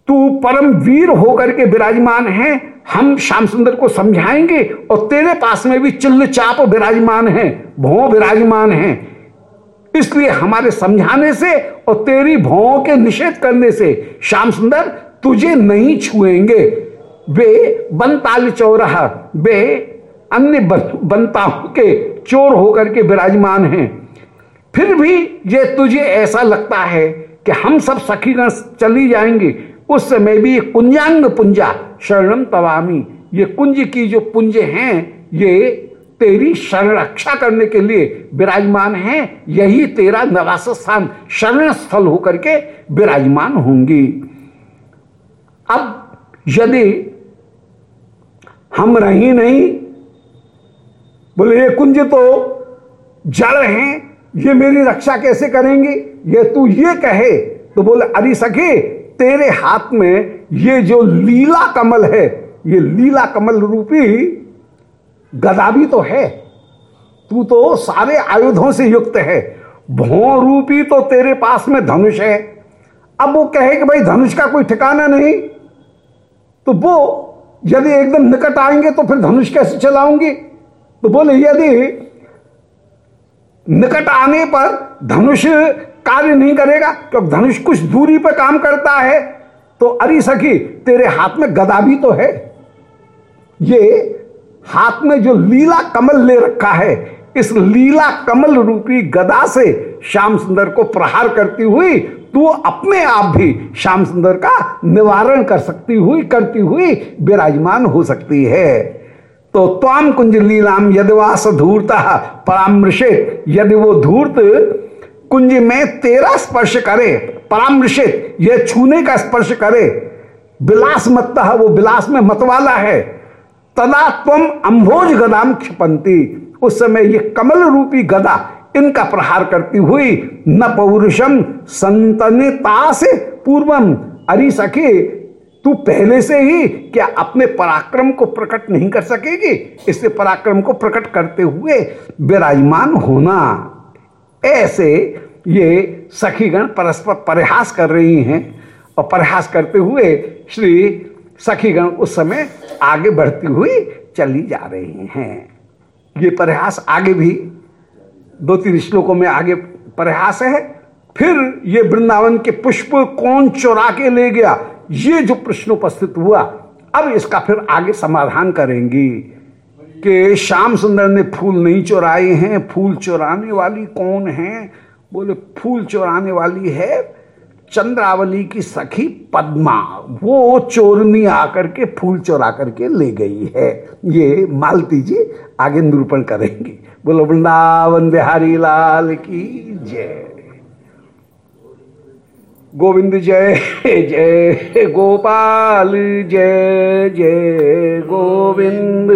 तू परम वीर होकर के विराजमान है। हम श्याम सुंदर को समझाएँगे और तेरे पास में भी चिल्ल चाप विराजमान है, भौ विराजमान है। इसलिए हमारे समझाने से और तेरी भौ के निषेध करने से, श्याम सुंदर, तुझे नहीं छुएँगे। वे बनताल चौराह, वे अन्य बनता के चोर होकर के विराजमान हैं। फिर भी ये तुझे ऐसा लगता है कि हम सब सखीगण चली जाएँगे। उस समय भी कुंजांग पुंजा शरणम तवामी, ये कुंज की जो पुंज हैं, ये तेरी शरण रक्षा करने के लिए विराजमान हैं, यही तेरा नवास स्थान, शरण स्थल होकर के विराजमान होंगी। अब यदि हम रही नहीं, बोले, ये कुंज तो जड़ हैं, ये मेरी रक्षा कैसे करेंगे? ये तू ये कहे। तो बोले, अरे सखे, तेरे हाथ में ये जो लीला कमल है, ये लीला कमल रूपी गदा भी तो है। तू तो सारे आयुधों से युक्त है। भौ रूपी तो तेरे पास में धनुष है। अब वो कहे कि भाई धनुष का कोई ठिकाना नहीं। तो वो यदि एकदम निकट आएँगे तो फिर धनुष कैसे चलाऊँगी? तो बोले, यदि निकट आने पर धनुष कार्य नहीं करेगा क्योंकि धनुष कुछ दूरी पर काम करता है तो अरे सखी, तेरे हाथ में गदा भी तो है। ये हाथ में जो लीला कमल ले रखा है, इस लीला कमल रूपी गदा से श्याम सुंदर को प्रहार करती हुई, तू अपने आप भी श्याम सुंदर का निवारण कर सकती हुई, करती हुई विराजमान हो सकती है। तो त्वाम कुंज लीलाम यदवास धूर्ता परामृषित यदि वो धूर्त कुंज में तेरा स्पर्श करे परामृषित यह छूने का स्पर्श करे विलास मत वो विलास में मतवाला है तदा तुम अम्भोज गदाम क्षिपंती। उस समय ये कमल रूपी गदा इनका प्रहार करती हुई, न पौरुषम संतनिता से पूर्वम। अरी सके तू पहले से ही क्या अपने पराक्रम को प्रकट नहीं कर सकेगी? इससे पराक्रम को प्रकट करते हुए विराजमान होना। ऐसे ये सखीगण परस्पर परिहास कर रही हैं और परिहास करते हुए श्री सखीगण उस समय आगे बढ़ती हुई चली जा रही हैं। ये प्रयास आगे भी दो तीन श्लोकों में आगे प्रयास है। फिर ये वृंदावन के पुष्प कौन चुरा के ले गया? ये जो प्रश्न उपस्थित हुआ, अब इसका फिर आगे समाधान करेंगी कि श्याम सुंदर ने फूल नहीं चुराए हैं। फूल चुराने वाली कौन है? बोले, फूल चुराने वाली है चंद्रावली की सखी पद्मा, वो चोरनी आकर के फूल चोरा करके ले गई है। ये मालती जी आगे निरूपण करेंगे। बोलो, वृंदावन बिहारी लाल की जय। गोविंद जय जय गोपाल, जय जय गोविंद।